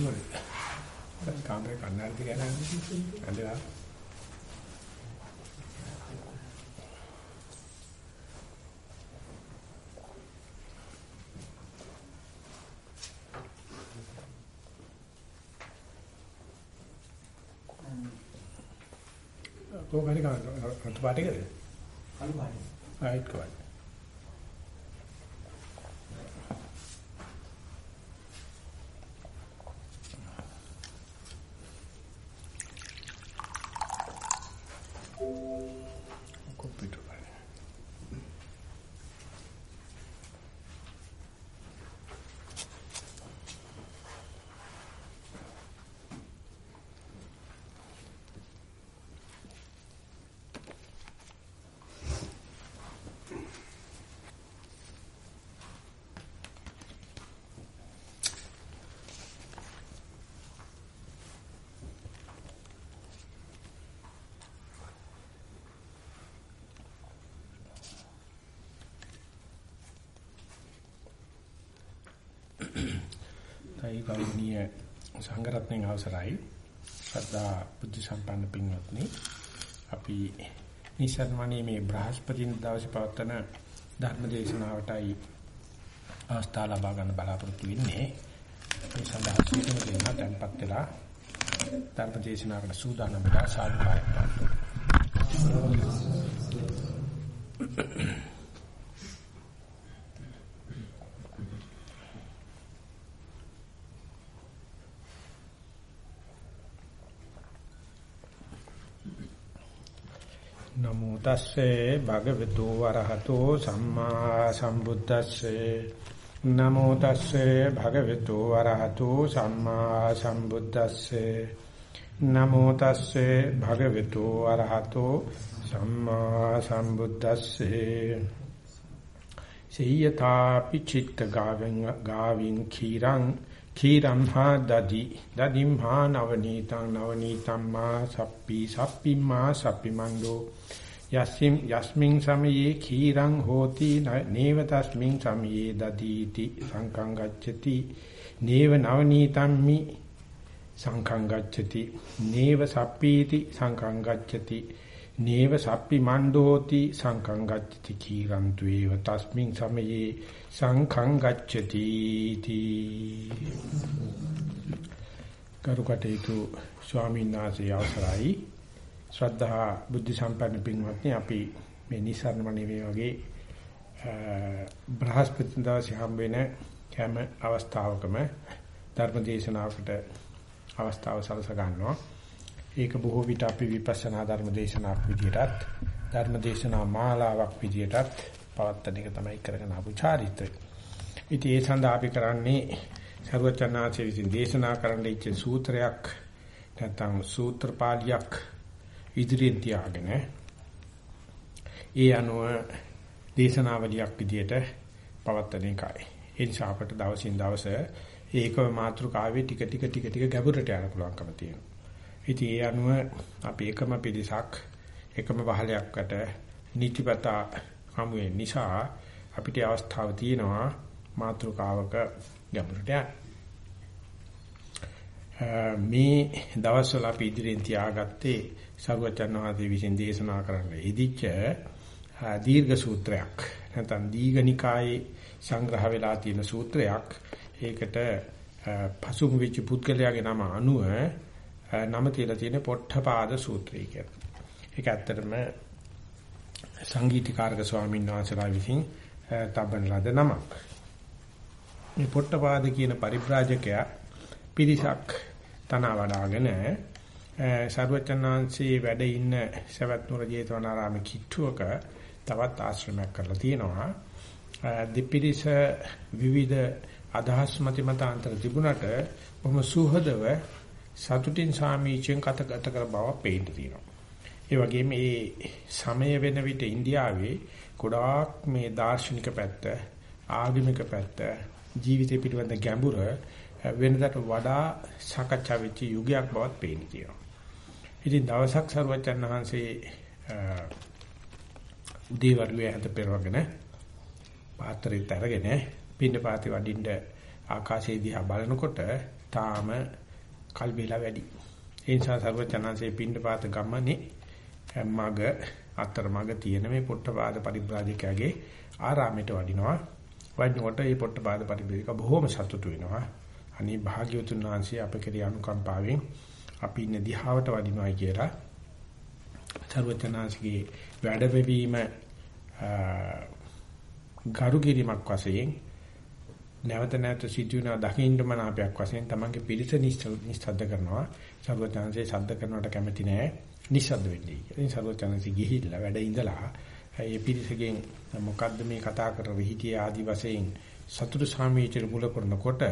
මේකවල කාමරේ කන්නඩි ගෑනන්නේ ඇඳලා. කොහොමද? කරන්නේ අත පාටේකද කළු පාටේ ආයිත් කොහොමද තයි ගෞරවනීය සංඝරත්නයන් අවසරයි. ශ්‍රද්ධා බුද්ධ සම්පන්න පින්වත්නි අපි නිසර්මණී මේ බ්‍රහස්පතින් දවසේ පවත්වන ධර්ම දේශනාවටයි අවස්ථාව ලබා ගන්න බලාපොරොත්තු වෙන්නේ. මේ සඳහා සීතල දෙන්න tempත් වෙලා ධර්ම දේශනාවකට සූදානම් වෙලා සාදුකාරයක් පාත්වමු. නමෝ තස්සේ භගවතු වරහතෝ සම්මා සම්බුද්දස්සේ. නමෝ තස්සේ භගවතු වරහතෝ සම්මා සම්බුද්දස්සේ. නමෝ තස්සේ භගවතු වරහතෝ සම්මා සම්බුද්දස්සේ. සීයතාපි චිත්ත ගාවෙන් ගාවින් khīරං khīරං හා දදි. දදිම් හා නවනීතං නවනීතං මා සප්පි සප්පි මා සප්පි මණ්ඩෝ යස්මින් යස්මින් සමයේ khīරං හෝති නේව තස්මින් සමයේ දදීති සංකං ගච්ඡති. නේව නවනීතං මි සංකං ගච්ඡති. නේව සප්පීති සංකං ගච්ඡති. නේව සප්පි මණ්ඩෝති සංකං ගච්ඡති khīරං ත්වේව තස්මින් සමයේ සංඛං ගච්ඡති තී. කරුකටේතු ස්වාමීන් වහන්සේ අවසරයි. ශ්‍රද්ධා බුද්ධ සම්පන්න පින්වත්නි අපි මේ නිසරණමණි මේ වගේ බ්‍රහස්පති දවසේ හම්බ වෙන හැම අවස්ථාවකම ධර්ම දේශනාවකට අවස්ථාව සලස ගන්නවා ඒක බොහෝ විට අපි විපස්සනා ධර්ම දේශනාවක් විදියටත් ධර්ම දේශනා මාලාවක් විදියටත් පවත්තන එක තමයි කරගෙන ආපු චාරිත්‍රය. ඉතින් ඒ සඳහා අපි කරන්නේ සර්වචනාචර්ය විසින් දේශනා කරන්න ඉච්ච සූත්‍රයක් නැත්නම් සූත්‍ර පාළියක් ඉදිරියෙන් තියාගෙන ඒ අනුව දේශනාවලියක් විදියට පවත්තන එකයි. ඒ නිසා අපට දවසින් දවස ඒකව මාතෘකාවේ ටික ටික ටික ටික ගැඹුරට යන්න පුළුවන්කම තියෙනවා. ඉතින් ඒ අනුව අපි එකම පිළිසක් එකම වහලයක්කට නිතිපතා හමු වෙන නිසා අපිට අවස්ථාව තියෙනවා මාතෘකාවක ගැඹුරට යන්න. මේ දවස්වල අපි ඉදිරියෙන් තියාගත්තේ සරුවචන් වහන්සේ විසින් දේශනා කරන්න ඉදිච්ච දීර්ඝ සූත්‍රයක්. නැත්නම් දීඝනිකායේ සංග්‍රහ වෙලා තියෙන සූත්‍රයක්. ඒකට පසුම් වෙච්ච පුද්ගලයාගේ නම අනුව නම තියලා තියෙන පොට්ටපාද සූත්‍රය කියලා. ඒක ඇත්තටම සංගීතකාරක ස්වාමීන් වහන්සේලා විසින් තබන ලද නමක්. මේ පොට්ටපාද කියන පරිබ්‍රාජකයා පිරිසක් තන වඩාගෙන සර්වචනාංශී වැඩ ඉන්න සවැත් නුර ජේතවනාරාමේ කිට්ටුවක තවත් ආශ්‍රමයක් කරලා තියෙනවා. දෙපිරිස විවිධ අදහස් මත මතාන්තර තිබුණට බොහොම සුහදව සතුටින් සාමීචයෙන් කතගත කර බව පේන්න තියෙනවා. ඒ වගේම මේ සමය වෙන විට ඉන්දියාවේ ගොඩාක් මේ දාර්ශනික පැත්ත, ආගමික පැත්ත, ජීවිතය පිළිබඳ ගැඹුර වෙනදට වඩා සාකච්ඡා වෙච්ච යුගයක් බවත් පේන්න තියෙනවා. ඉතින් දවසක් සරුවචන් වහන්සේ උදේවරුේ හැද පෙරවගෙන පාත්‍රෙත් අරගෙන පින්න පාති වඩින්න ආකාශයේ දිහා බලනකොට තාම කල් වේලා වැඩි. ඒ නිසා සර්වචනanse පින්නපාත ගමනේ මග අතර මග තියෙන මේ පොට්ටපාද පරිබ්‍රාජකයාගේ ආරාමයට වඩිනවා. වඩිනකොට මේ පොට්ටපාද පරිබ්‍රාජක බොහොම සතුටු වෙනවා. අනේ භාග්‍යවතුන් වහන්සේ අප කෙරේ අනුකම්පාවෙන් අපි ඉන්න දිහාවට වඩිනවායි කියලා සර්වචනාසිකේ වැඩ වෙවීම ගරු කිරීමක් වශයෙන් නැවත නැවත සිදුවන දකින්න මනාපයක් වශයෙන් තමන්ගේ පිළිස නිස්සද්ද කරනවා සර්වචනසේ ශබ්ද කරනවට කැමති නෑ නිස්සද්ද වෙන්නේ කියලා. ඉතින් සර්වචනසේ ගිහිල්ලා වැඩ ඉඳලා ඒ පිළිසගෙන් මොකද්ද මේ කතා කරව හිටියේ ආදි වශයෙන් සතුටු සාමීචර මුල කරනකොට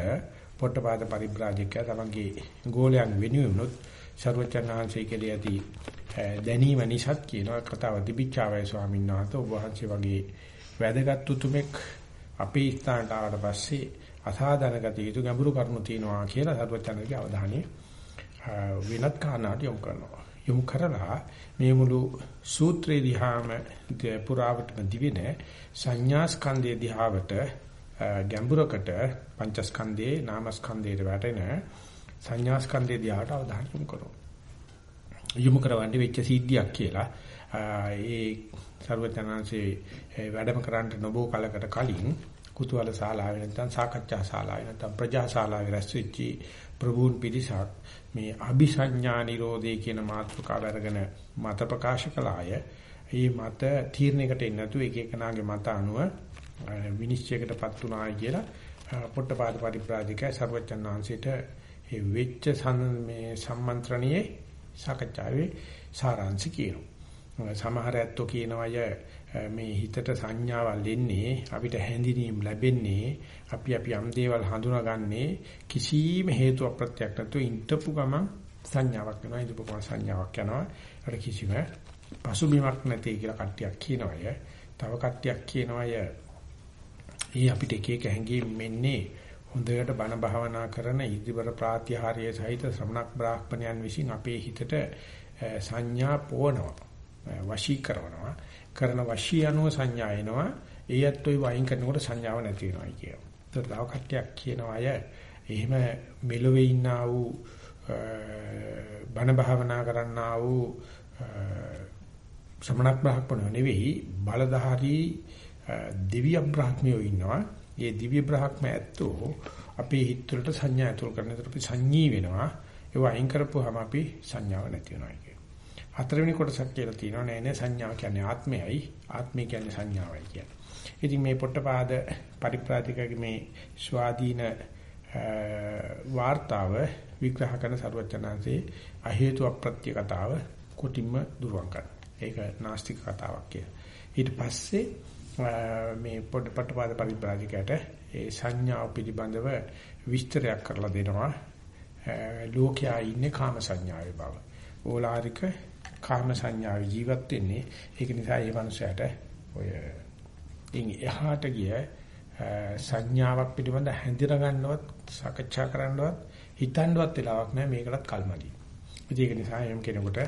පොට්ටපාද පරිබ්‍රාජකයා තමන්ගේ ගෝලයන් වෙනුවෙමුත් සර්වචනහන්සේ කෙරෙහි ඇති දැනීම නිසාත් කියනවා කතාව දිබිච්චාවයි ස්වාමීන් වහන්සේ ඔබ වහන්සේ වගේ වැදගත් උතුමෙක් අපේ ස්ථානට ආවට පස්සේ අසාධනගත යුතු ගැඹුරු කරුණු තියෙනවා කියලා සර්වචනගේ අවධානය වෙනත් කාරණාට යොමු කරනවා. යොමු කරලා මේ මුළු සූත්‍රේ දිහාම පුරාවටම දිවෙන සංඥා ස්කන්ධය දිහාවට ගැඹුරකට පංචස්කන්ධයේ නාමස්කන්ධයට වැටෙන සංඥාස්කන්ධය දිහාට අවධානය යොමු කරමු. යොමු කරවන්නේ වෙච්ච සිද්ධියක් කියලා. ඒ ਸਰවඥාන්සේ වැඩම කරන්න නොබෝ කලකට කලින් කුතුහල ශාලාවේ නැත්නම් සාකච්ඡා ශාලාවේ නැත්නම් ප්‍රජා ශාලාවේ රැස්වෙච්චි ප්‍රභූන් පිරිසක් මේ අபிසඤ්ඤා නිරෝධය කියන මාතෘකාව අරගෙන මත ප්‍රකාශ කළාය. මේ මත තීරණයකට එන්නේ නැතුව එක එකනාගේ මත අනුව විනිශ්චයකටපත් උනායි කියලා පොට්ටපාද පරිප්‍රාජිකය ਸਰවඥාන්සේට ඒ වෙච්ච මේ සම්මන්ත්‍රණයේ සාකච්ඡාවේ සාරාංශ කියනවා. සමහර ඇත්තෝ කියනවා මේ හිතට සංඥාවල් එන්නේ අපිට හැඳිනීම් ලැබෙන්නේ අපි අපි යම් දේවල් හඳුනාගන්නේ කිසිම හේතුවක් ප්‍රත්‍යක් නැතුව ඉන්ටපු ගමන් සංඥාවක් වෙනවා ඉඳපු ගමන් සංඥාවක් යනවා අර කිසිම පසුබිමක් නැති කියලා කට්ටියක් කියනවා තව කට්ටියක් කියනවා ඒ අපිට එක එක හැංගීම් මෙන්නේ හොඳට බණ භාවනා කරන ඉදිබර ප්‍රාත්‍යහාරයේ සහිත ශ්‍රමණක් බ්‍රාහ්මණයන් විසින් අපේ හිතට සංඥා පොවනවා වශී කරනවා කරන වශී අනුව සංඥා එනවා ඒ ඇත්තෝයි වයින් කරනකොට සංඥාව නැති වෙනවා කියනවා. ඒතර තව කට්ටියක් කියනවා අය එහෙම මෙලොවේ ඉන්නා වූ බණ භාවනා කරන්නා වූ ශ්‍රමණක් බ්‍රාහ්මණයෝ නෙවෙයි බලධාරී දිව්‍ය බ්‍රාහ්මණයෝ ඉන්නවා ඒ දිව්‍ය බ්‍රහ්ම ඇත්තෝ අපේ හිත වලට සංඥා ඇතුල් කරනකොට අපි සංඤී වෙනවා. ඒව අයින් කරපුවාම අපි සංඥාව නැති වෙනවා කියන්නේ. හතරවෙනි කොටසක් කියලා තියෙනවා නෑ නෑ සංඥාව කියන්නේ ආත්මයයි. ආත්මය කියන්නේ සංඥාවයි කියන්නේ. ඉතින් මේ පොට්ටපාද පරිප්‍රාතිකගේ මේ ස්වාධීන වාර්තාව විග්‍රහ කරන සරුවචනාංශේ අහේතු අප්‍රත්‍ය කතාව කොටින්ම දුරවන් කරනවා. ඒක නාස්තික කතාවක් කියලා. ඊට පස්සේ මේ පොඩ පටපාද පරිබ්‍රාජිකයට ඒ සංඥාව පිළිබඳව විස්තරයක් කරලා දෙනවා. ලෝකයා ඉන්නේ කාම සංඥාවේ බව. ඕලාරික කාම සංඥාවේ ජීවත් වෙන්නේ. ඒක නිසා මේ මනුස්සයාට ඔය ඉන් එහාට ගිය සංඥාවක් පිළිබඳ හැඳින ගන්නවත් සාකච්ඡා කරන්නවත් හිතන්නවත් වෙලාවක් නැහැ මේකටත් කල්මදි. ඒක නිසා එම් කෙනෙකුට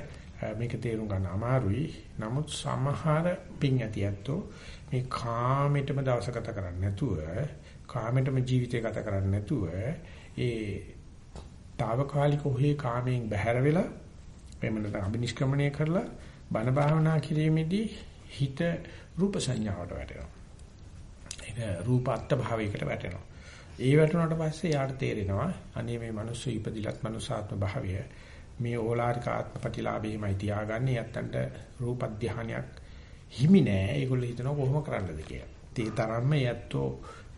මේක තේරුම් ගන්න අමාරුයි. නමුත් සමහර පින් ඇති ඇත්තෝ මේ කාමෙටම දවස ගත කරන්නේ නැතුව කාමෙටම ජීවිතය ගත කරන්නේ නැතුව ඒ తాවකාලික ඔහේ කාමයෙන් බැහැර වෙලා එහෙම නැත්නම් අබිනිෂ්ක්‍මණය කරලා බණ භාවනා කිරීමේදී හිත රූප සංඥාවට වැටෙනවා. ඒක රූප අත්ත් භාවයකට වැටෙනවා. ඒ වැටුණාට පස්සේ යාට තේරෙනවා අනේ මේ මිනිස්සු ඉපදිලත් මනුසාත්ම භාවය මේ ඕලාරික ආත්මපතිලාභෙමයි තියාගන්නේ යත්තන්ට රූප ධානයක් හිමි නෑ. ඒගොල්ලෝ හිතනවා කොහොම කරන්නද කියලා. ඒ තරම්ම යැත්තෝ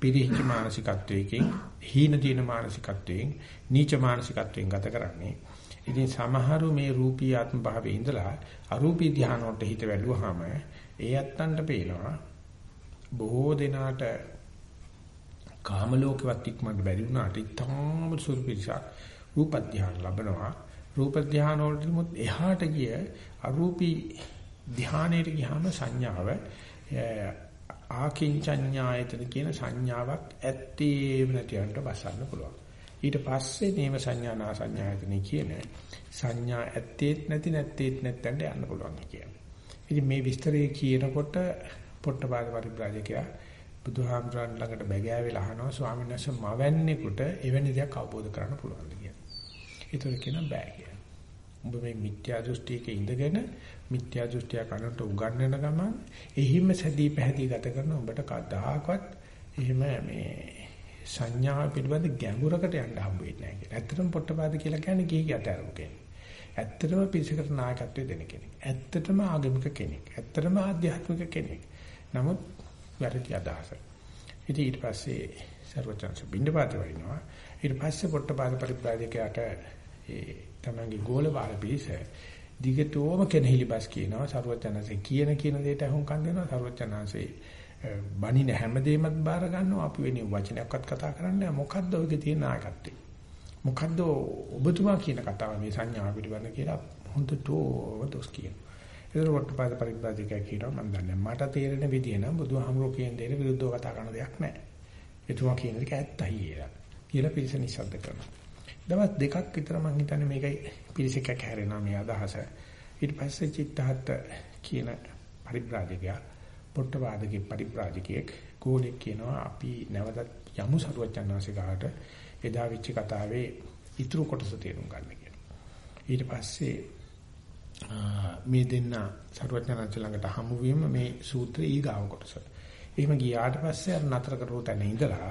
පිරිහිච්ච මානසිකත්වයකින් හීන දින මානසිකත්වයෙන් නීච මානසිකත්වයෙන් ගත කරන්නේ. ඉතින් සමහරු මේ රූපී ආත්ම භාවයේ ඉඳලා අරූපී ධානය වලට හිත වැළුවාම ඒ යත්තන්ට පේනවා බොහෝ දෙනාට කාම ලෝකෙවත් ඉක්මනට බැරි වුණාට ඉතාම සුළු පිරිසක් රූප ධානය ලබනවා. රූප ධානය වලට එහාට ගිය අරූපී ධානයට ගියාම සංඥාව ආකින්චඤ්ඤායතන කියන සංඥාවක් ඇත්තේම නැතිවට බසන්න පුළුවන්. ඊට පස්සේ නේම සංඥා නා සංඥායතන කියන සංඥා ඇත්තේත් නැති නැත්තේත් නැත්තෙන්ට යන්න පුළුවන් කියන්නේ. ඉතින් මේ විස්තරය කියනකොට පොට්ටපාද පරිබ්‍රාජකයා බුදුහාමුදුරන් ළඟට බැගෑවිලා අහනවා ස්වාමීන් වහන්සේ මවන්නේකට එවැනි දෙයක් අවබෝධ කරන්න පුළුවන්ද කියලා. ඒතර කියන බෑ කියලා. උඹ මේ මිත්‍යා දෘෂ්ටියක ඉඳගෙන මිත්‍යා දෘෂ්ටිය කනට උගන්වන ගමන් එහිම සැදී පැහැදී ගත කරන උඹට කවදාකවත් එහෙම මේ සංඥා පිළිබඳ ගැඹුරකට යන්න හම්බ වෙන්නේ නැහැ කියලා. ඇත්තටම පොට්ටපාද කියලා කියන්නේ කී යටරම කෙනෙක්. ඇත්තටම පිරිසකට නායකත්වය දෙන කෙනෙක්. ඇත්තටම ආගමික කෙනෙක්. ඇත්තටම ආධ්‍යාත්මික කෙනෙක්. නමුත් වැරදි අදහස. ඉතින් ඊට පස්සේ සර්වචන්ස බින්දපාත වයින්නවා. ඊට පස්සේ පොට්ටපාද පරිබ්‍රාජකයාට ඒ තමන්ගේ ගෝල බාල පිළිස දිගටම කෙනෙහිලි බස් කියනවා සර්වචනanse කියන කියන දෙයට අහුම්කම් දෙනවා සර්වචනanse බණින හැමදේමත් බාර ගන්නවා අපි වෙන වචනයක්වත් කතා කරන්නේ මොකද්ද ඔයගේ තියෙන නායකත්වය මොකද්ද ඔබතුමා කියන කතාව මේ සංඥා පිළිබඳ කියලා හොඳට දොස් කියන. ඒතර වටපාද පරිබ්‍රාජකයා කියනවා මම දන්නේ මට තේරෙන විදිය නම් බුදුහාමුදුරුවෝ කියන දේට විරුද්ධව කතා කරන දෙයක් නැහැ. එතුමා කියන එක ඇත්තයි කියලා. කියලා පිරිස නිශ්ශබ්ද කරනවා. දවස් දෙකක් විතර මම හිතන්නේ මේකයි පිරිසක කැරෙනා මේ අදහස. ඊට පස්සේ චිත්තහත් කියන පරිබ්‍රාජකයා පොට්ටවාදගේ පරිබ්‍රාජකයෙක් ගෝලෙක් කියනවා අපි නැවතත් යමු සරුවචන්නාසිකාට එදා වෙච්ච කතාවේ ඉතුරු කොටස තේරුම් ගන්න කියලා. ඊට පස්සේ මේ දෙන්න සරුවචන්නාංශ ළඟට හමු වීම මේ සූත්‍රය ඊගාව කොටස. එහෙම ගියාට පස්සේ අර නතර කරපු තැන ඉඳලා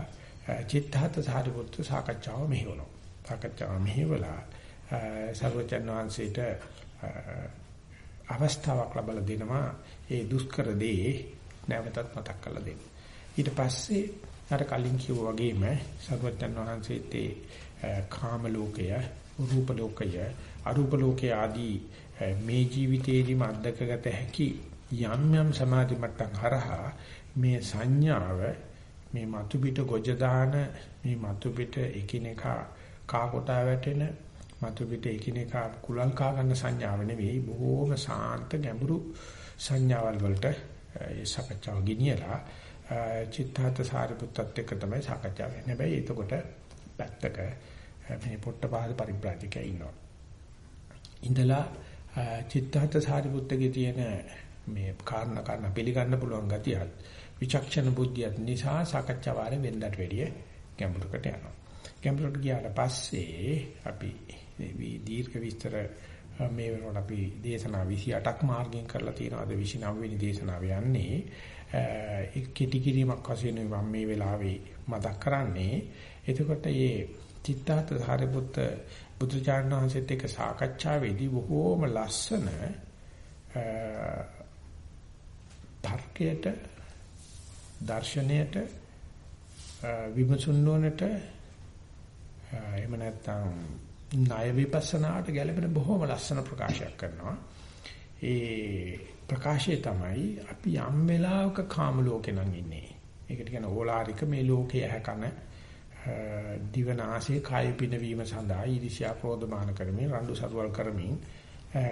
චිත්තහත් සාරිපුත්‍ර සාකච්ඡාව මෙහෙවනවා. සාකච්ඡාව මෙහෙवला සර්වචන් වහන්සේට අවස්ථාවක් ලබා දෙනවා ඒ දුෂ්කර දේ නැවතත් මතක් කරලා දෙන්න. ඊට පස්සේ අර කලින් කිව්වා වගේම සර්වචන් වහන්සේත් ඒ කාම ලෝකය, රූප ලෝකය, අරූප ලෝකය ආදී මේ ජීවිතේදීම අත්දකගත හැකි යම් යම් සමාධි මට්ටම් හරහා මේ සංඥාව මේ මතු පිට ගොජ දාන මේ මතු පිට එකිනෙකා කා කොටා වැටෙන මතු පිට එකිනෙකා කුලල් කා ගන්න සංඥාව නෙවෙයි බොහෝම සාන්ත ගැඹුරු සංඥාවල් වලට ඒ සාකච්ඡාව ගෙනියලා චිත්තාත සාරිපුත්තත් එක්ක තමයි සාකච්ඡාව වෙන්නේ. හැබැයි එතකොට පැත්තක මේ පොට්ටපාද පරිබ්‍රාජකයා ඉන්නවා. ඉඳලා චිත්තාත සාරිපුත්තගේ තියෙන මේ කාරණා කාරණා පිළිගන්න පුළුවන් ගතියත් විචක්ෂණ බුද්ධියත් නිසා සාකච්ඡා වාරේ වෙන්නට වැඩිය ගැඹුරකට යනවා. ගැඹුරට ගියාට පස්සේ අපි මේ දීර්ඝ විස්තර මේ වෙනකොට අපි දේශනා 28ක් මාර්ගයෙන් කරලා තියෙනවා. අද 29 වෙනි දේශනාව යන්නේ ඒ කෙටි කිරීමක් වශයෙන් මම මේ වෙලාවේ මතක් කරන්නේ. එතකොට මේ චිත්තාත සාරිපුත්ත බුදුචානන් වහන්සේත් එක්ක සාකච්ඡාවේදී බොහෝම ලස්සන තර්කයට දර්ශනයට විමසුන් නොනට එහෙම නැත්නම් ණය විපස්සනාට ගැලපෙන බොහොම ලස්සන ප්‍රකාශයක් කරනවා. ඒ ප්‍රකාශය තමයි අපි යම් වෙලාවක කාම ලෝකේ නම් ඉන්නේ. ඒකට කියන ඕලාරික මේ ලෝකයේ ඇහැකන දිවනාසයේ කාය පිනවීම සඳහා ඊර්ෂ්‍යා ප්‍රෝධමාන කරමින් රණ්ඩු සරුවල් කරමින්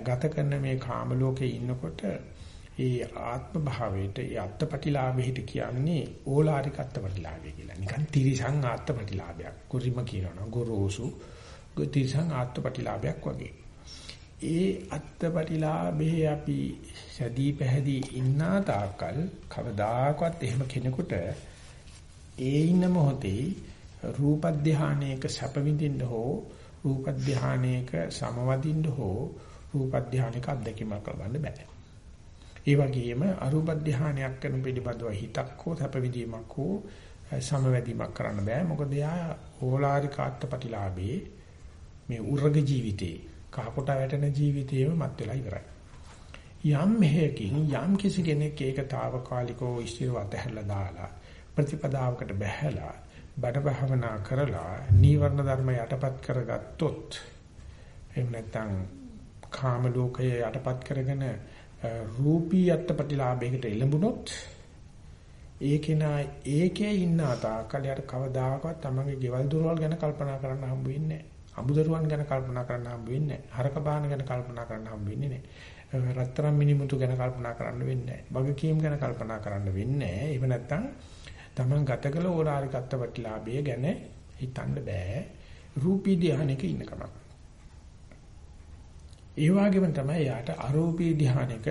ගත කරන මේ කාම ලෝකේ ඉන්නකොට ඒ ආත්ම භාවයට ඒ අත්පටිලාභෙහිට කියන්නේ ඕලාරික අත්පටිලාභය කියලා. නිකන් තිරිසං ආත්මපටිලාභයක්. කුරිම කියනවා ගොරෝසු තිරිසං ආත්මපටිලාභයක් වගේ. ඒ අත්පටිලාභේ අපි සැදී පැහැදී ඉන්නා තාකල් කවදාකවත් එහෙම කෙනෙකුට ඒ ඉන්න මොහොතේ රූප ධානයක සැප විඳින්න හෝ රූප ධානයක සමවදින්න හෝ රූප ධානයක අත්දැකීමක් ලබන්න බෑ. ඒ වගේම අරූප ධානයක් කරන පිළිබඳව හිතක් හෝ සැප විඳීමක් හෝ සමවැදීමක් කරන්න බෑ. මොකද එයා ඕලාරික ආත්පටිලාභේ මේ උර්ග ජීවිතේ කහකොට වැටෙන ජීවිතේම මත් වෙලා ඉවරයි. යම් මෙහෙකින් යම් කිසි කෙනෙක් ඒක తాවකාලිකව ඉස්තිරව අතහැරලා දාලා ප්‍රතිපදාවකට බැහැලා බඩ භවනා කරලා නීවරණ ධර්ම යටපත් කරගත්තොත් එහෙම නැත්නම් කාම ලෝකයේ යටපත් කරගෙන රූපී අත්පටිලාභයකට එළඹුණොත් ඒකේනා ඒකේ ඉන්න තාකලයට කවදාකවත් තමන්ගේ ගෙවල් දොරවල් ගැන කල්පනා කරන්න හම්බ වෙන්නේ නැහැ. අමුදරුවන් ගැන කල්පනා කරන්න හම්බ වෙන්නේ නැහැ. හරක බාහන ගැන කල්පනා කරන්න හම්බ වෙන්නේ නැහැ. රත්තරන් මිනිමුතු ගැන කල්පනා කරන්න වෙන්නේ නැහැ. බගකීම් ගැන කල්පනා කරන්න වෙන්නේ නැහැ. එහෙම නැත්නම් තමන් ගත කළ ඕලාරික අත්පටිලාභය ගැන හිතන්න බෑ. රූපී ධානයක ඉන්නකම. ඒ වගේම තමයි යාට අරූපී ධානයක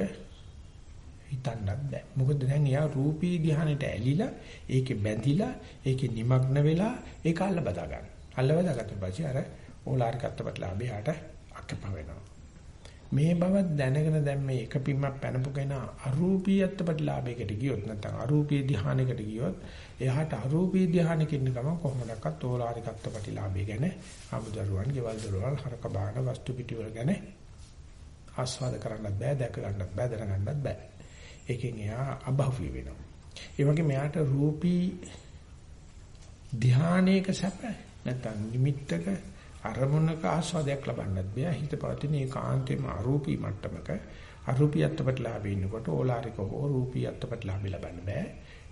හිතන්නත් බෑ. මොකද දැන් එයා රූපී ධානයට ඇලිලා ඒකේ බැඳිලා ඒකේ নিমগ্ন වෙලා ඒක අල්ල බදා ගන්න. අල්ල බදාගත්ත පස්සේ අර ඕලාරික අත්පත්ලාභයට අක්කප වෙනවා. මේ බව දැනගෙන දැන් මේ එක පිම්මක් පැනපු කෙනා අරූපී අත්පත්ලාභයකට ගියොත් නැත්නම් අරූපී ධානයකට ගියොත් එයාට අරූපී ධානයක ඉන්න ගමන් කොහොමදක්වත් ඕලාරික අත්පත්ලාභය ගැන අමුදරුවන්, ගෙවල් දොරවල්, හරක බාන වස්තු පිටිවල ගැන ආස්වාද කරන්නත් බෑ, දැක ගන්නත් බෑ, දැනගන්නත් බෑ. ඒකෙන් එයා අභව්‍ය වෙනවා. ඒ වගේ මෙයාට රූපී ධානයක සැප නැත්නම් නිමිත්තක අරමුණක ආස්වාදයක් ලබන්නත් බෑ. හිත පවතින ඒකාන්තයෙන්ම අරූපී මට්ටමක අරූපීයත්වපට ලාභේ ඉන්නකොට ඕලාරික හෝ රූපීයත්වපට ලාභේ ලබන්න බෑ.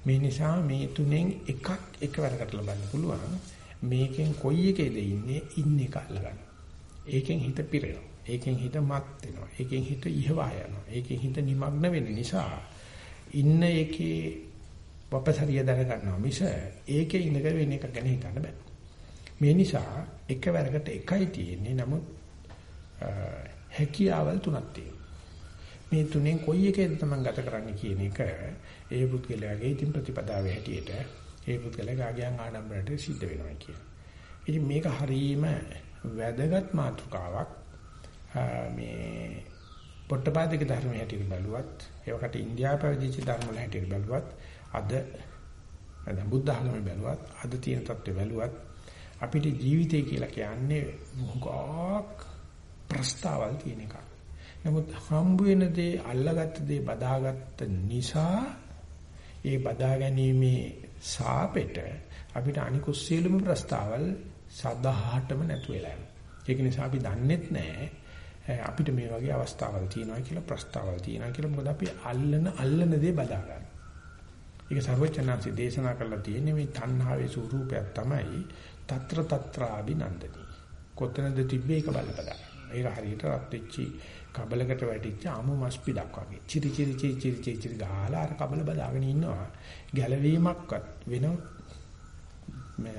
මේ නිසා මේ තුනෙන් එකක් එකවරකට ලබන්න පුළුවන්. මේකෙන් කොයි එකේද ඉන්නේ ඉන්න එක අල්ලගන්න. ඒකෙන් හිත පිරෙනවා. ඒකෙන් හිත මත් වෙනවා. ඒකෙන් හිත ඉහවා යනවා. ඒකෙන් හිත নিমগ্ন වෙන නිසා ඉන්න එකේ වපසරිය දැන ගන්නවා මිස ඒකේ ඉඳගෙන වෙන එක ගැන හිතන්න බෑ. මේ නිසා එකවරකට එකයි තියෙන්නේ. නමුත් හැකියාවල් තුනක් තියෙනවා. මේ තුනෙන් කොයි එකේද තමයි ගත කරන්න කියන එක ඒ පුද්ගලයාගේ ඉතින් ප්‍රතිපදාවේ හැටියට ඒ පුද්ගලයාගේ ආගයන් ආඩම්බරයට සිද්ධ වෙනවා කියන. ඉතින් මේක හරීම වැදගත් මාතෘකාවක්. මේ පොට්ටපාදික ධර්මයේ හැටියට බලුවත් ඒවකට ඉන්දියාව පැවිදිච්ච ධර්ම වල හැටියට බලුවත් අද නැත්නම් බුද්ධ ධර්මයේ බලුවත් අද තියෙන தත්ත්වය බලුවත් අපිට ජීවිතය කියලා කියන්නේ මොකක් ප්‍රස්තාවල් තියෙන එකක්. නමුත් හම්බ වෙන දේ අල්ලගත්ත දේ බදාගත්ත නිසා ඒ බදා ගැනීමේ සාපෙට අපිට අනිකුත් සියලුම ප්‍රස්තාවල් සදාහටම නැතු වෙලා යනවා. ඒක නිසා අපි දන්නෙත් නැහැ අපිට මේ වගේ අවස්ථාවල් තියෙනවා කියලා ප්‍රස්තාවල් තියෙනවා කියලා මොකද අපි අල්ලන අල්ලන දේ බදා ගන්න. ඒක ਸਰවචනාංශි දේශනා කරලා තියෙන්නේ මේ තණ්හාවේ ස්වરૂපයක් තමයි తත්‍ර తත්‍රාබිනන්දනි. කොතනද තිබ්බේ ඒක බලපදා. ඒක හරියට රත් වෙච්චි කබලකට වැටිච්ච අමු මස් පිටක් වගේ. චිරි චිරි චිරි චිරි චිරි ගහලා අර කබල බදාගෙන ඉන්නවා. ගැලවීමක්වත් වෙන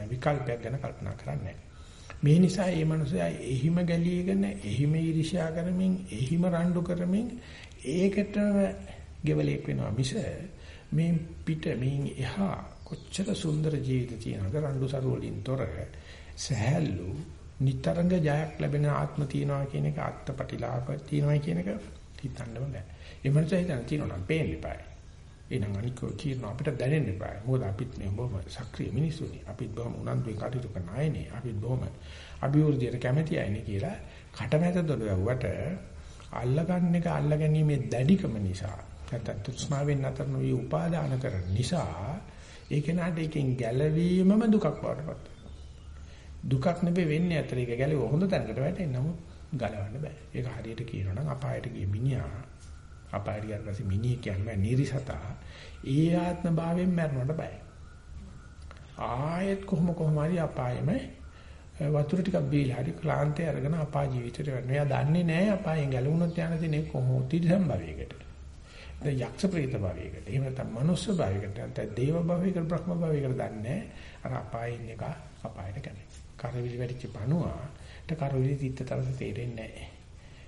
විකල්පයක් ගැන කල්පනා කරන්නේ නැහැ. මේ නිසා මේ මනුස්සයා එහිම ගැලීගෙන එහිම ඊර්ෂ්‍යා කරමින් එහිම රණ්ඩු කරමින් ඒකට ගෙවලෙක් වෙනවා මිස මේ පිට මේ එහා කොච්චර සුන්දර ජීවිත තියෙනවද රණ්ඩු සරු වලින් තොර සහැල්ලු නිතරංග ජයක් ලැබෙන ආත්ම තියනවා කියන එක අත්පටිලාභ තියනවා කියන එක හිතන්නම බෑ. ඒ මනස හිතන තියනවා නම් පේන්න එපායි. එනං අනික කියන අපිට දැනෙන්න එපායි. මොකද අපිත් මේ බොහොම සක්‍රීය මිනිස්සුනි. අපිත් බොහොම උනන්දුවෙන් කටයුතු කරන අයනේ. අපිත් බොහොම අභිවෘද්ධියට කැමැති අයනේ කියලා කටමැත දොළ යවුවට අල්ලගන්න එක අල්ලගැනීමේ දැඩිකම නිසා නැත්නම් තෘෂ්ණාවෙන් නතර නොවි උපාදාන කරන නිසා ඒක නට එකෙන් ගැලවීමම දුකක් වඩපත් දුකක් නෙවෙයි වෙන්නේ අතර ඒක ගැලව හොඳ තැනකට වැටෙන්න නමුත් ගලවන්න බෑ ඒක හරියට කියනවා නම් අපායට ගිය මිනිහා අපායට ගියාට පස්සේ මිනිහ කියන්නේ නිරිසතා ඒ ආත්ම භාවයෙන් මැරෙන්නට බෑ ආයෙත් කොහොම කොහම හරි අපායෙම වතුර ටිකක් බීලා හරි ක්ලාන්තේ අරගෙන අපා ජීවිතේට වෙනවා. එයා දන්නේ නැහැ අපායෙන් ගැලවුණොත් යන දේ කොහොමද සම්භවයකට. දැන් යක්ෂ ප්‍රේත භවයකට. එහෙම නැත්නම් මනුස්ස භවයකට. නැත්නම් දේව භවයකට බ්‍රහ්ම භවයකට දන්නේ අර අපායින් එක අපායට කැමති. කරවිලි වැඩිච්ච පණුවාට කරවිලි තිත්ත තරස තේරෙන්නේ නැහැ.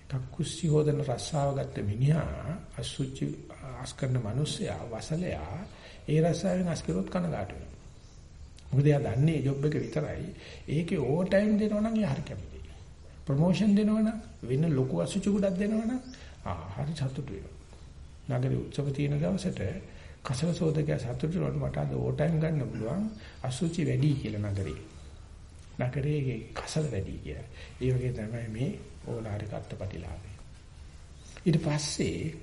කක්කුස්සි හොදන රස්සාව ගත්ත මිනිහා අසුචි අස්කරන මිනිස්සයා වසලයා ඒ රස්සාවෙන් අස්කරොත් කනගාටු වෙනවා. මොකද එයා දන්නේ ජොබ් එක විතරයි. ඒකේ ඕවර් ටයිම් දෙනවා නම් එයා හරි කැමතියි. ප්‍රොමෝෂන් දෙනවා නම් වෙන ලොකු අසුචි ගොඩක් දෙනවා නම් ආ හරි සතුටු වෙනවා. නගරේ උත්සව තියෙන දවසට කසල සෝදකයා සතුටු වෙනකොට මට අද ඕවර් ටයිම් ගන්න පුළුවන් අසුචි වැඩි කියලා නගරේ. නගරේ කසල වැඩි කියලා. ඒ වගේ තමයි මේ ඕලාරික අත්පටිලාභය. ඊට පස්සේ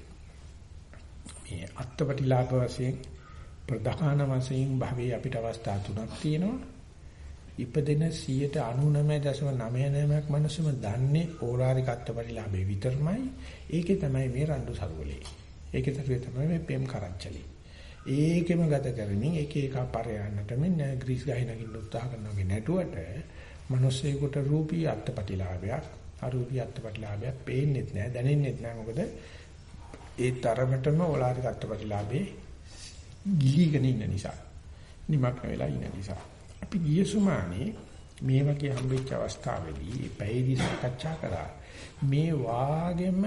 මේ අත්පටිලාභ වශයෙන් ප්‍රධාන වශයෙන් භවයේ අපිට අවස්ථා තුනක් තියෙනවා. ඉපදෙන 99.99ක් මනසම දන්නේ ඕලාරික අත්පටිලාභේ විතරමයි. ඒකේ තමයි මේ රණ්ඩු සරුවලේ. ඒකේ තමයි මේ පෙම් කරච්චලි. ඒකෙම ගත කරමින් එක එක පරයන්නට මෙන්න ග්‍රීස් ගහේ නගින්න උත්සාහ කරනවා නැටුවට මිනිස්සෙකුට රූපී අත්පටිලාභයක් අරූපී අත්පටිලාභයක් පේන්නේ නැහැ දැනෙන්නේ නැහැ මොකද ඒ තරමටම ඕලාරික අත්පටිලාභේ ගිලිගෙන ඉන්න නිසා නිමක් වෙලා ඉන්න නිසා. අපි ගිය සුමානේ මේ වගේ හම්බෙච්ච අවස්ථාවේදී පැයදී සාකච්ඡා කරා මේ වාගෙම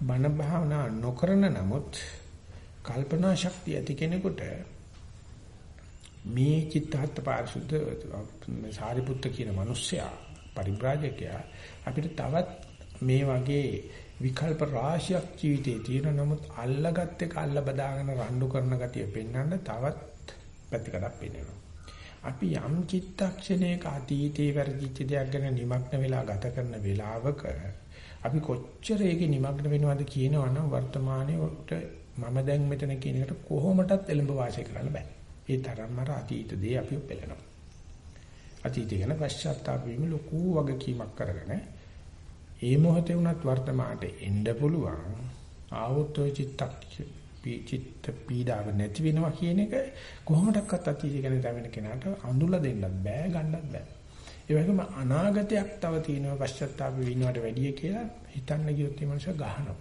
බණ භාවනා නොකරන නමුත් කල්පනා ශක්තිය ඇති කෙනෙකුට මේ චිත්තහත් පාරිශුද්ධ සාරිපුත්ත කියන මිනිස්සයා පරිබ්‍රාජකයා අපිට තවත් මේ වගේ විකල්ප රාශියක් ජීවිතේ තියෙන නමුත් අල්ලගත් එක අල්ල බදාගෙන රණ්ඩු කරන ගතිය පෙන්වන්න තවත් පැතිකඩක් පෙන්වනවා. අපි යම් චිත්තක්ෂණයක අතීතේ වැරදිච්ච දෙයක් ගැන නිමග්න වෙලා ගත කරන වෙලාවක අපි කොච්චර ඒකේ නිමග්න වෙනවද කියනවනම් වර්තමානයේ උට මම දැන් මෙතන කියන එකට කොහොමටත් එළඹ වාසය කරන්න බෑ. ඒ තරම්ම අර අතීත දේ අපි පෙළෙනවා. අතීතය ගැන පශ්චාත්තාප වීම ලොකු වගකීමක් කරගෙන ඒ මොහොතේ වුණත් වර්තමානට එන්න පුළුවන් ආවොත් ඔය චිත්තක් චිත්ත පීඩාව නැති වෙනවා කියන එක කොහොමඩක්වත් අතීතය ගැන දැවෙන කෙනාට අඳුලා දෙන්නත් බෑ ගන්නත් බෑ. ඒ වගේම අනාගතයක් තව තියෙනවා පශ්චාත්තාප වෙනවට වැඩිය කියලා හිතන්න ගියොත් මේ මනුස්සයා ගහනවා.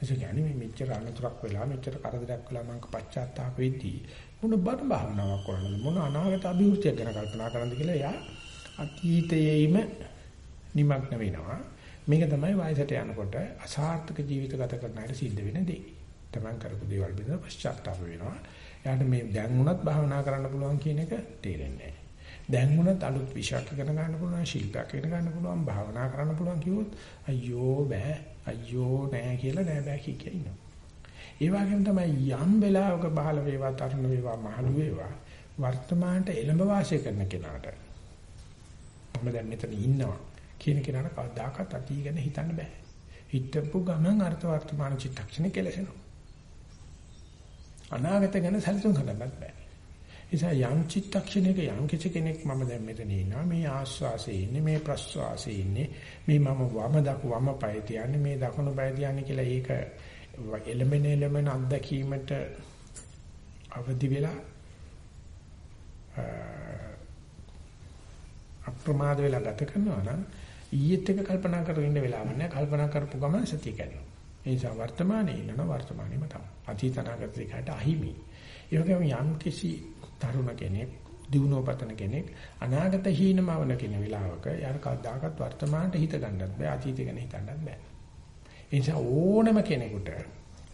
එසේ කියන්නේ මේ මෙච්චර අනතුරක් වෙලා මෙච්චර කරදරයක් වෙලා මම පශ්චාත්තාප වෙද්දී මොන බඩ භාවනාවක් කරනද මොන අනාගත අභිවෘද්ධියක් ගැන කල්පනා කරනද කියලා එයා අතීතයේම නිමග්න වෙනවා. මේක තමයි වයසට යනකොට අසාර්ථක ජීවිත ගත කරන අය සිද්ධ වෙන දේ. තමන් කරපු දේවල් පිළිබඳව පශ්චාත්තාප වෙනවා. එයාට මේ දැන් වුණත් භාවනා කරන්න පුළුවන් කියන එක තේරෙන්නේ නැහැ. දැන් වුණත් අලුත් විෂයක් ඉගෙන ගන්න පුළුවන්, ශිල්පයක් ඉගෙන ගන්න පුළුවන්, භාවනා කරන්න පුළුවන් කිව්වොත් අයියෝ බෑ, අයියෝ නෑ කියලා නෑ බෑ කිය කිය ඉන්නවා. ඒ වගේම තමයි යම් වෙලාවක බහල වේවා, තරුණ වේවා, මහලු වේවා වර්තමානට එළඹ වාසය කරන කෙනාට මම දැන් මෙතන ඉන්නවා කියන කෙනාට කවදාකවත් අතී ගැන හිතන්න බෑ. හිතපු ගමන් අර්ථ වර්තමාන චිත්තක්ෂණේ කෙලසෙනවා. අනාගත ගැන සැලසුම් කරන්නත් බෑ. නිසා යම් චිත්තක්ෂණයක යම් කිසි කෙනෙක් මම දැන් මෙතන ඉන්නවා මේ ආස්වාසේ ඉන්නේ මේ ප්‍රස්වාසේ ඉන්නේ මේ මම වම දකුව වම පය තියන්නේ මේ දකුණු පය තියන්නේ කියලා ඒක එළමෙන එළමෙන අත්දැකීමට අවදි වෙලා අප්‍රමාද වෙලා ගත කරනවා නම් ඊයේත් එක කල්පනා කරගෙන ඉන්න වෙලාවක් නෑ කල්පනා කරපු ගමන් සතිය කැඩෙනවා. ඒ නිසා වර්තමානයේ ඉන්නන වර්තමානෙම තමයි. අතීත අනාගත දෙකට අහිමි. ඒ වගේම යම් කිසි තරුණ කෙනෙක් දිනුව පතන කෙනෙක් අනාගත හීනමවන කෙන වෙලාවක යාර කවදාකවත් වර්තමානට හිත ගන්නත් බෑ අතීතය ගැන හිතන්නත් බෑ. ඒ නිසා ඕනම කෙනෙකුට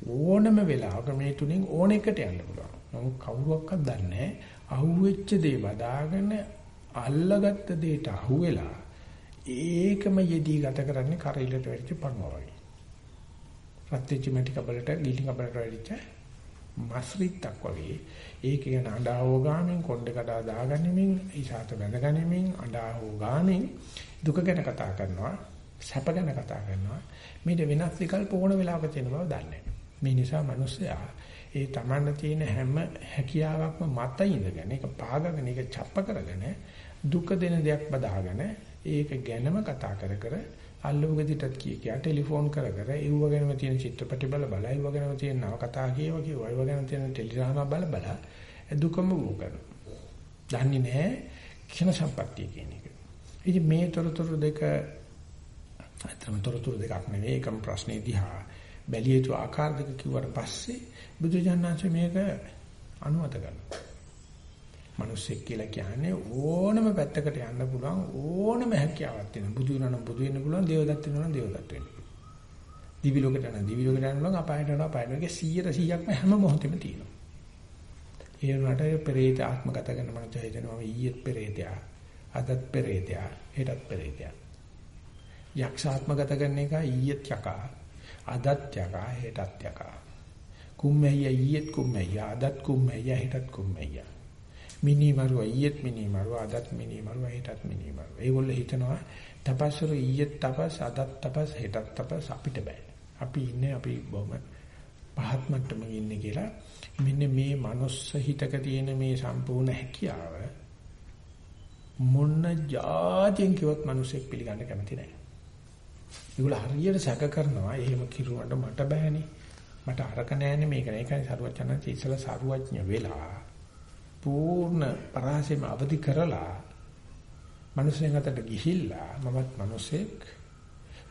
ඕනම වෙලාවක මේ තුنين ඕන එකට යන්න පුළුවන්. නමුත් කවුරුවක්වත් දන්නේ නැහැ. අහුවෙච්ච දේ බදාගෙන අල්ලගත්ත දේට අහුවෙලා ඒකම යෙදී ගත කරන්නේ කරයිලට වෙච්ච පණුව වගේ. රත්ත්‍චි මැටි කබලට ගිලි කබලට වැඩිච්ච මස්රිත්තක් වගේ. ඒක ගැන අඬහෝ ගාමින් කොණ්ඩ කඩා දාගනිමින් ඉසాత බැඳගනිමින් අඬහෝ ගාමින් දුක ගැන කතා කරනවා. සැප ගැන කතා කරනවා මේක වෙනස් විකල්ප ඕන වෙලාවක තියෙන බව දන්නේ මේ නිසා මිනිස්සයා ඒ තමන්න තියෙන හැම හැකියාවක්ම මත ඉඳගෙන ඒක පාගගෙන ඒක ڇප්ප කරගෙන දුක දෙන දෙයක් බදාගෙන ඒක ගැනම කතා කර කර අල්ලුව ගෙදිටත් කිය කියා ටෙලිෆෝන් කර කර ඒව ගැනම තියෙන චිත්‍රපටි බල බල ඒව ගැනම තියෙන නව කතා කියව කියව ඒව ගැනම තියෙන ටෙලිග්‍රාම බල බල දුකම වූ කරනවා. දන්නේ නැහැ ක්ෂණ සම්පත්තිය කියන එක. ඉතින් මේ තොරතුරු දෙක අතම තොරතුරු දෙකක් නෙවෙයි එකම ප්‍රශ්නේ දිහා බැලිය යුතු ආකාර දෙක කිව්වට පස්සේ බුදුජානනාංශ මේක අනුමත කරනවා. මිනිස්සෙක් කියලා කියන්නේ ඕනම පැත්තකට යන්න පුළුවන් ඕනම හැකියාවක් තියෙන. බුදු වෙනා නම් බුදු වෙන්න පුළුවන්, දේවදත්ත වෙනවා නම් දේවදත්ත වෙන්න පුළුවන්. දිවි ලෝකයට යන දිවි ලෝකයට යන්න පුළුවන්, අපායට යන අපායට යන 100 100ක්ම හැම මොහොතෙම තියෙනවා. ඒ වුණාට පෙරේත ආත්මගත කරන මනස හිතෙනවා ඊයේත් පෙරේතයා, අදත් පෙරේතයා, හෙටත් පෙරේතයා. යක්ෂාත්මගත කරන එක ඊයත් යකා. අදත් යකා හෙටත් යකා. කුම්මෙය ඊයත් කුම්මෙය අදත් කුම්මෙය හෙටත් කුම්මෙය. මිනිමරුව ඊයත් මිනිමරුව අදත් මිනිමරුව හෙටත් මිනිමරුව. ඒගොල්ලෝ හිතනවා තපස්වරු ඊයත් තපස් අදත් තපස් හෙටත් තපස් අපිට බෑ. අපි ඉන්නේ අපි බොහොම පහත් මට්ටමක ඉන්නේ කියලා මෙන්න මේ මනුස්ස හිතක තියෙන මේ සම්පූර්ණ හැකියාව මොන જાතියෙන් කිව්වත් මිනිස්සෙක් පිළිගන්න කැමති නැහැ. ඒගොල්ලෝ හරියට සැක කරනවා එහෙම කිරුවට මට බෑනේ. මට අරක නෑනේ මේක නේ. ඒකයි සරුවචනන්ති ඉස්සලා සරුවඥ වෙලා පූර්ණ පරාසෙම අවදි කරලා මිනිස්සුන් අතට ගිහිල්ලා මමත් මිනිසෙක්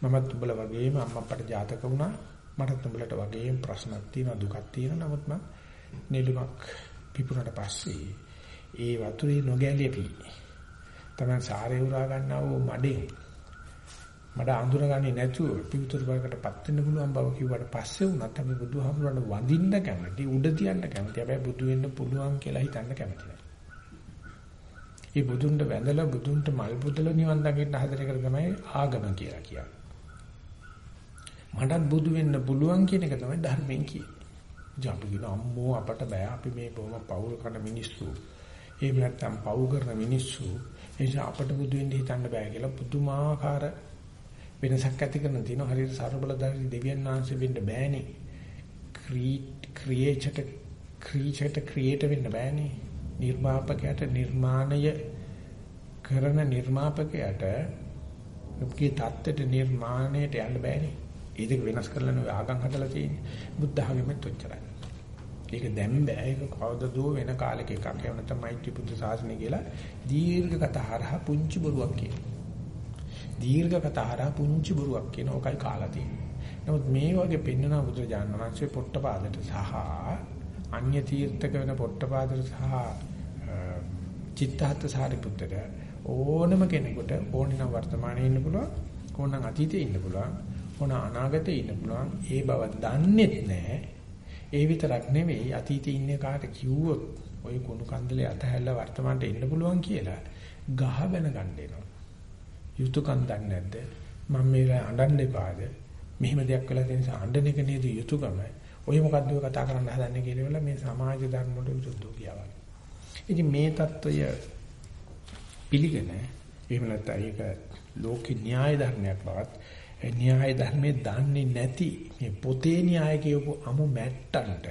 මමත් උඹලා වගේම අම්මා අපට ජාතක වුණා මටත් උඹලට වගේම ප්‍රශ්නක් තියෙනවා දුකක් තියෙනවා නමුත් මම නෙළුමක් පිපුණට පස්සේ ඒ වතුරේ නොගැලෙපි තමයි සාරේ උරා ගන්නා වූ මඩේ මට අඳුරගන්නේ නැතුව පිවිතුරු බවකටපත් වෙන්න පුළුවන් බව කිව්වට පස්සේ වුණත් අපි බුදුහාමුදුරන්ට වඳින්න කැමති උඩ තියන්න කැමති හැබැයි බුදු වෙන්න පුළුවන් කියලා හිතන්න කැමති නැහැ. ඒ බුදුන්ට වැඳලා බුදුන්ට මල් පුදලා නිවන් දකින්න හදන එක තමයි ආගම කියලා කියන්නේ. මටත් බුදු වෙන්න පුළුවන් කියන එක තමයි ධර්මයෙන් කියන්නේ. ජාපු කියන අම්මෝ අපට බෑ අපි මේ බොහොම පෞල් කරන මිනිස්සු. එහෙම නැත්නම් පව් කරන මිනිස්සු. ඒ නිසා අපට බුදු වෙන්න හිතන්න බෑ කියලා පුදුමාකාර වෙනසක් ඇති කරන තියෙනවා. හරියට ਸਰබලධාරී දෙවියන් වහන්සේ වෙන්න බෑනේ. ක්‍රීචට ක්‍රීචට ක්‍රියේට වෙන්න බෑනේ. නිර්මාපකයට නිර්මාණය කරන නිර්මාපකයට මුගේ தත්තේ නිර්මාණයට යන්න බෑනේ. ඒ දෙක වෙනස් කරලා නෝ ආගම් හදලා තියෙන්නේ. බුද්ධ학මෙත් උච්චරයි. ඒක දැන් බෑ. ඒක කවදදෝ වෙන කාලෙක එකක්. ඒ වුණා තමයි ත්‍රිපුත්‍ර සාසනය කියලා දීර්ඝ කතා හරහා පුංචි බොරුවක් කියන්නේ. දීර්ඝ කතා හරහා පුංචි බොරුවක් කියන ඕකයි කාලා තියෙන්නේ. නමුත් මේ වගේ පෙන්වන බුදුරජාණන් වහන්සේ පොට්ටපාදට සහ අන්‍ය තීර්ථක වෙන පොට්ටපාදට සහ චිත්තහත් සාරිපුත්තට ඕනම කෙනෙකුට ඕනිනම් වර්තමානයේ ඉන්න පුළුවන් ඕනනම් අතීතයේ ඉන්න පුළුවන් ඕන අනාගතේ ඉන්න පුළුවන්. ඒ බව දන්නේත් නැහැ ඒ විතරක් නෙවෙයි අතීතයේ ඉන්න කාට කිව්වොත් ওই කුණු කන්දලේ අතහැරලා වර්තමානට එන්න පුළුවන් කියලා ගහ බැන ගන්න එනවා. යුතුයකම් දන්නේ නැද්ද? මම මේ අඬන්න එපාද? මෙහෙම දෙයක් කළා ඒ නිසා අඬන එක නේද යුතුයකම? ඔය මොකද්ද ඔය කතා කරන්න හදන්නේ කියලා වෙලා මේ සමාජ ධර්ම වලට විරුද්ධව කියවනවා. ඉතින් මේ தত্ত্বය පිළිගෙන එහෙම නැත්නම් ඒක ලෝක න්‍යාය ධර්මයක් බවත් න්‍යාය ධර්මයේ දන්නේ නැති මේ පොතේ න්‍යාය කියපු අමු මැට්ටන්ට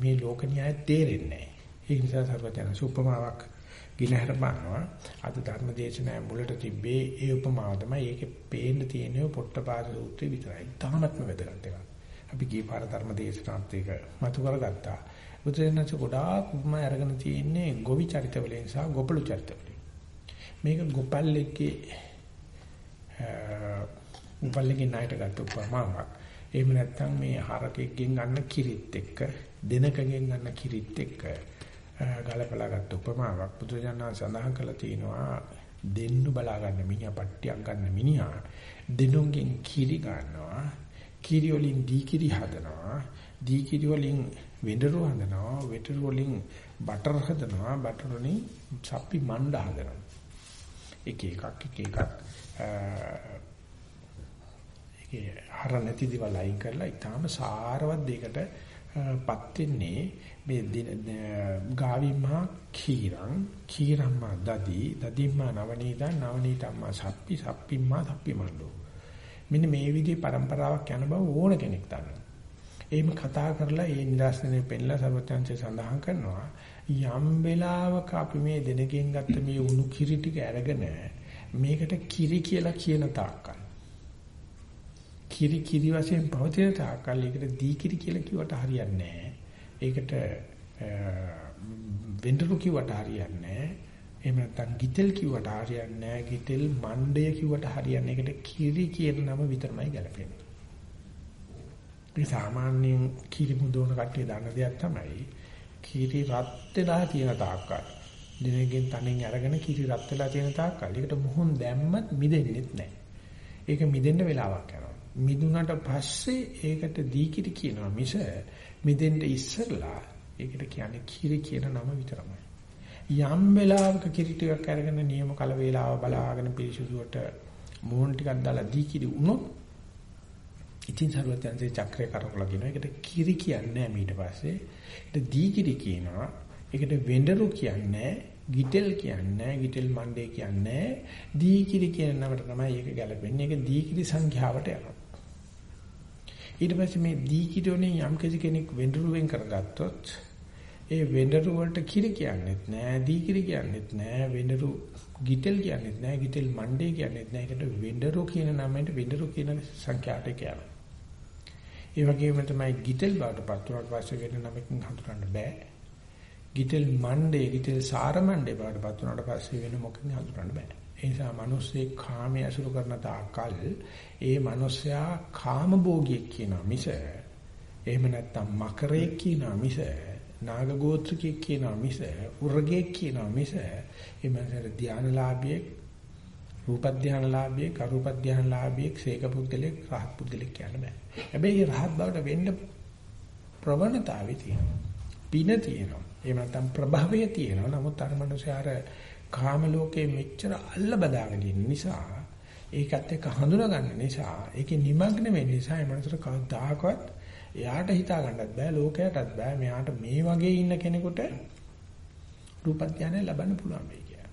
මේ ලෝක න්‍යාය තේරෙන්නේ නැහැ. ඒ නිසා සර්වඥ සුපමාවක් ගිනහර බලනවා අද ධර්ම දේශනාවේ මුලට තිබ්බේ ඒ උපමාව තමයි ඒකේ පේන්න තියෙන්නේ පොට්ටපාද සූත්‍රය විතරයි. තාමත්ම වැදගත් එකක්. අපි ගිය පාර ධර්ම දේශනාවත් ඒක මතු කරගත්තා. බුදුරජාණන්ස ගොඩාක් උපමා අරගෙන තියෙන්නේ ගොවි චරිතවලින් සහ ගොපළු චරිතවලින්. මේක ගොපල්ලෙක්ගේ උපල්ලෙක්ගේ ණයට ගත්ත උපමාවක්. එහෙම නැත්නම් මේ හරකෙක්ගෙන් ගන්න කිරිත් එක්ක දෙනකගෙන් ගන්න කිරිත් එක්ක ගලපලා ගත්ත උපමාවක් බුදුරජාණන් සඳහන් කළා තියෙනවා දෙන්නු බලා ගන්න මිනිහා පට්ටියක් ගන්න මිනිහා දෙනුන්ගෙන් කිරි ගන්නවා කිරි වලින් දී කිරි හදනවා දී කිරි වලින් වෙඬරු හදනවා වෙඬරු වලින් බටර් හදනවා බටර් වලින් චප්පි මණ්ඩ හදනවා. එක එකක් එක එකක් ඒකේ හර නැති දේවල් අයින් කරලා ඊටාම සාරවත් දෙයකට පත් වෙන්නේ මේ ගාවිම්මා කීරං කීරම්මා දදි දදිම්මා නවනීතං නවනීතම්මා සප්පි සප්පිම්මා සප්පිමණ්ඩෝ මෙන්න මේ විදිහේ પરම්පරාවක් යන බව ඕන කෙනෙක් දන්නවා. එහෙම කතා කරලා ඒ නිදර්ශනේ පෙන්නලා සර්වත්‍යංශය සඳහන් කරනවා යම් වෙලාවක අපි මේ දෙනකින් ගත්ත මේ උණු කිරි ටික අරගෙන මේකට කිරි කියලා කියන තාක්කල් කිරි කිරි වශයෙන් පවතින තාක්කල් ඒකට දී කිරි කියලා කිව්වට හරියන්නේ නැහැ. ඒකට වෙන්ඩරු කිව්වට හරියන්නේ නැහැ. එහෙම නැත්නම් ගිතෙල් කිව්වට හරියන්නේ නැහැ. ගිතෙල් මණ්ඩය කිව්වට හරියන්නේ. ඒකට කිරි කියන නම විතරමයි ගැලපෙන්නේ. ඒ සාමාන්‍යයෙන් කිරි මුදවන කට්ටිය දන්න දෙයක් තමයි. කිරි රත් වෙලා තියෙන තාක්කල්. දිනෙකින් තනින් අරගෙන කිරි රත් වෙලා තියෙන තාක්කල්. ඒකට මුහුන් දැම්මත් මිදෙන්නේ නැහැ. ඒක මිදෙන්න වෙලාවක් යනවා. මිදුනට පස්සේ ඒකට දී කිරි කියනවා මිස මිදෙන්න ඉස්සරලා ඒකට කියන්නේ කිරි කියන නම විතරමයි. යම් වෙලාවක කිරි ටිකක් අරගෙන නියම කල වේලාව බලාගෙන පිරිසුදුවට මෝහන් ටිකක් දාලා දී කිරි උනොත් ඉතින් සරුවත්යන්සේ චක්‍රය කරකලා කියනවා. ඒකට කිරි කියන්නේ නැහැ ඊට පස්සේ. ඒකට දී කිරි කියනවා. ඒකට වෙඬරු කියන්නේ ගිටෙල් කියන්නේ ගිටෙල් මණ්ඩේ කියන්නේ දී කිරි කියන නමට තමයි ඒක ගැලපෙන්නේ. ඒක දී කිරි සංඛ්‍යාවට යනවා. ඊට පස්සේ මේ දී කිරි වලින් යම් කෙනෙක් වෙඬරු වෙන් කරගත්තොත් ඒ වෙඬරු වලට කිරි කියන්නේත් නෑ දී කිරි කියන්නේත් නෑ වෙඬරු ගිටෙල් කියන්නේත් නෑ ගිටෙල් මණ්ඩේ කියන්නේත් නෑ ඒකට වෙඬරු කියන නමෙන් වෙඬරු කියන සංඛ්‍යාවට කියනවා. ඒ වගේම තමයි ගිතෙල් බවට පත් වුණාට පස්සේ වෙන නමකින් හඳුනන්න බෑ. ගිතෙල් මණ්ඩේ ගිතෙල් සාර මණ්ඩේ බවට පත් වුණාට පස්සේ වෙන මොකකින් හඳුනන්න බෑ. ඒ නිසා මිනිස්සේ කාමයේ අසුරු කරන තාකල් ඒ මිනිසයා කාම භෝගියෙක් කියනවා මිස එහෙම නැත්නම් මකරයෙක් කියනවා මිස නාග ගෝත්‍රිකයෙක් කියනවා මිස උර්ගයෙක් කියනවා මිස ඒ මනසට ධානලාභියෙක් රූප ධානලාභියෙක් අරූප ධානලාභියෙක් සීක පුද්ගලෙක් රහත් පුද්ගලෙක් කියන්න බෑ. හැබැයි රහත් බවට වෙන්න ප්‍රවණතාවය තියෙනවා. පින තියෙනවා. එහෙම නැත්නම් ප්‍රභවය තියෙනවා. නමුත් අර මනුස්සයාර කාම ලෝකයේ මෙච්චර අල්ල බදාගෙන ඉන්න නිසා ඒකත් එක්ක හඳුනා ගන්න නිසා ඒකේ নিমগ্ন වෙන්න නිසා ඒ මනසට කවදාකවත් එයාට හිතා ගන්නත් බෑ ලෝකයටත් බෑ මෙයාට මේ වගේ ඉන්න කෙනෙකුට රූප ධානය ලබන්න පුළුවන් වෙයි කියලා.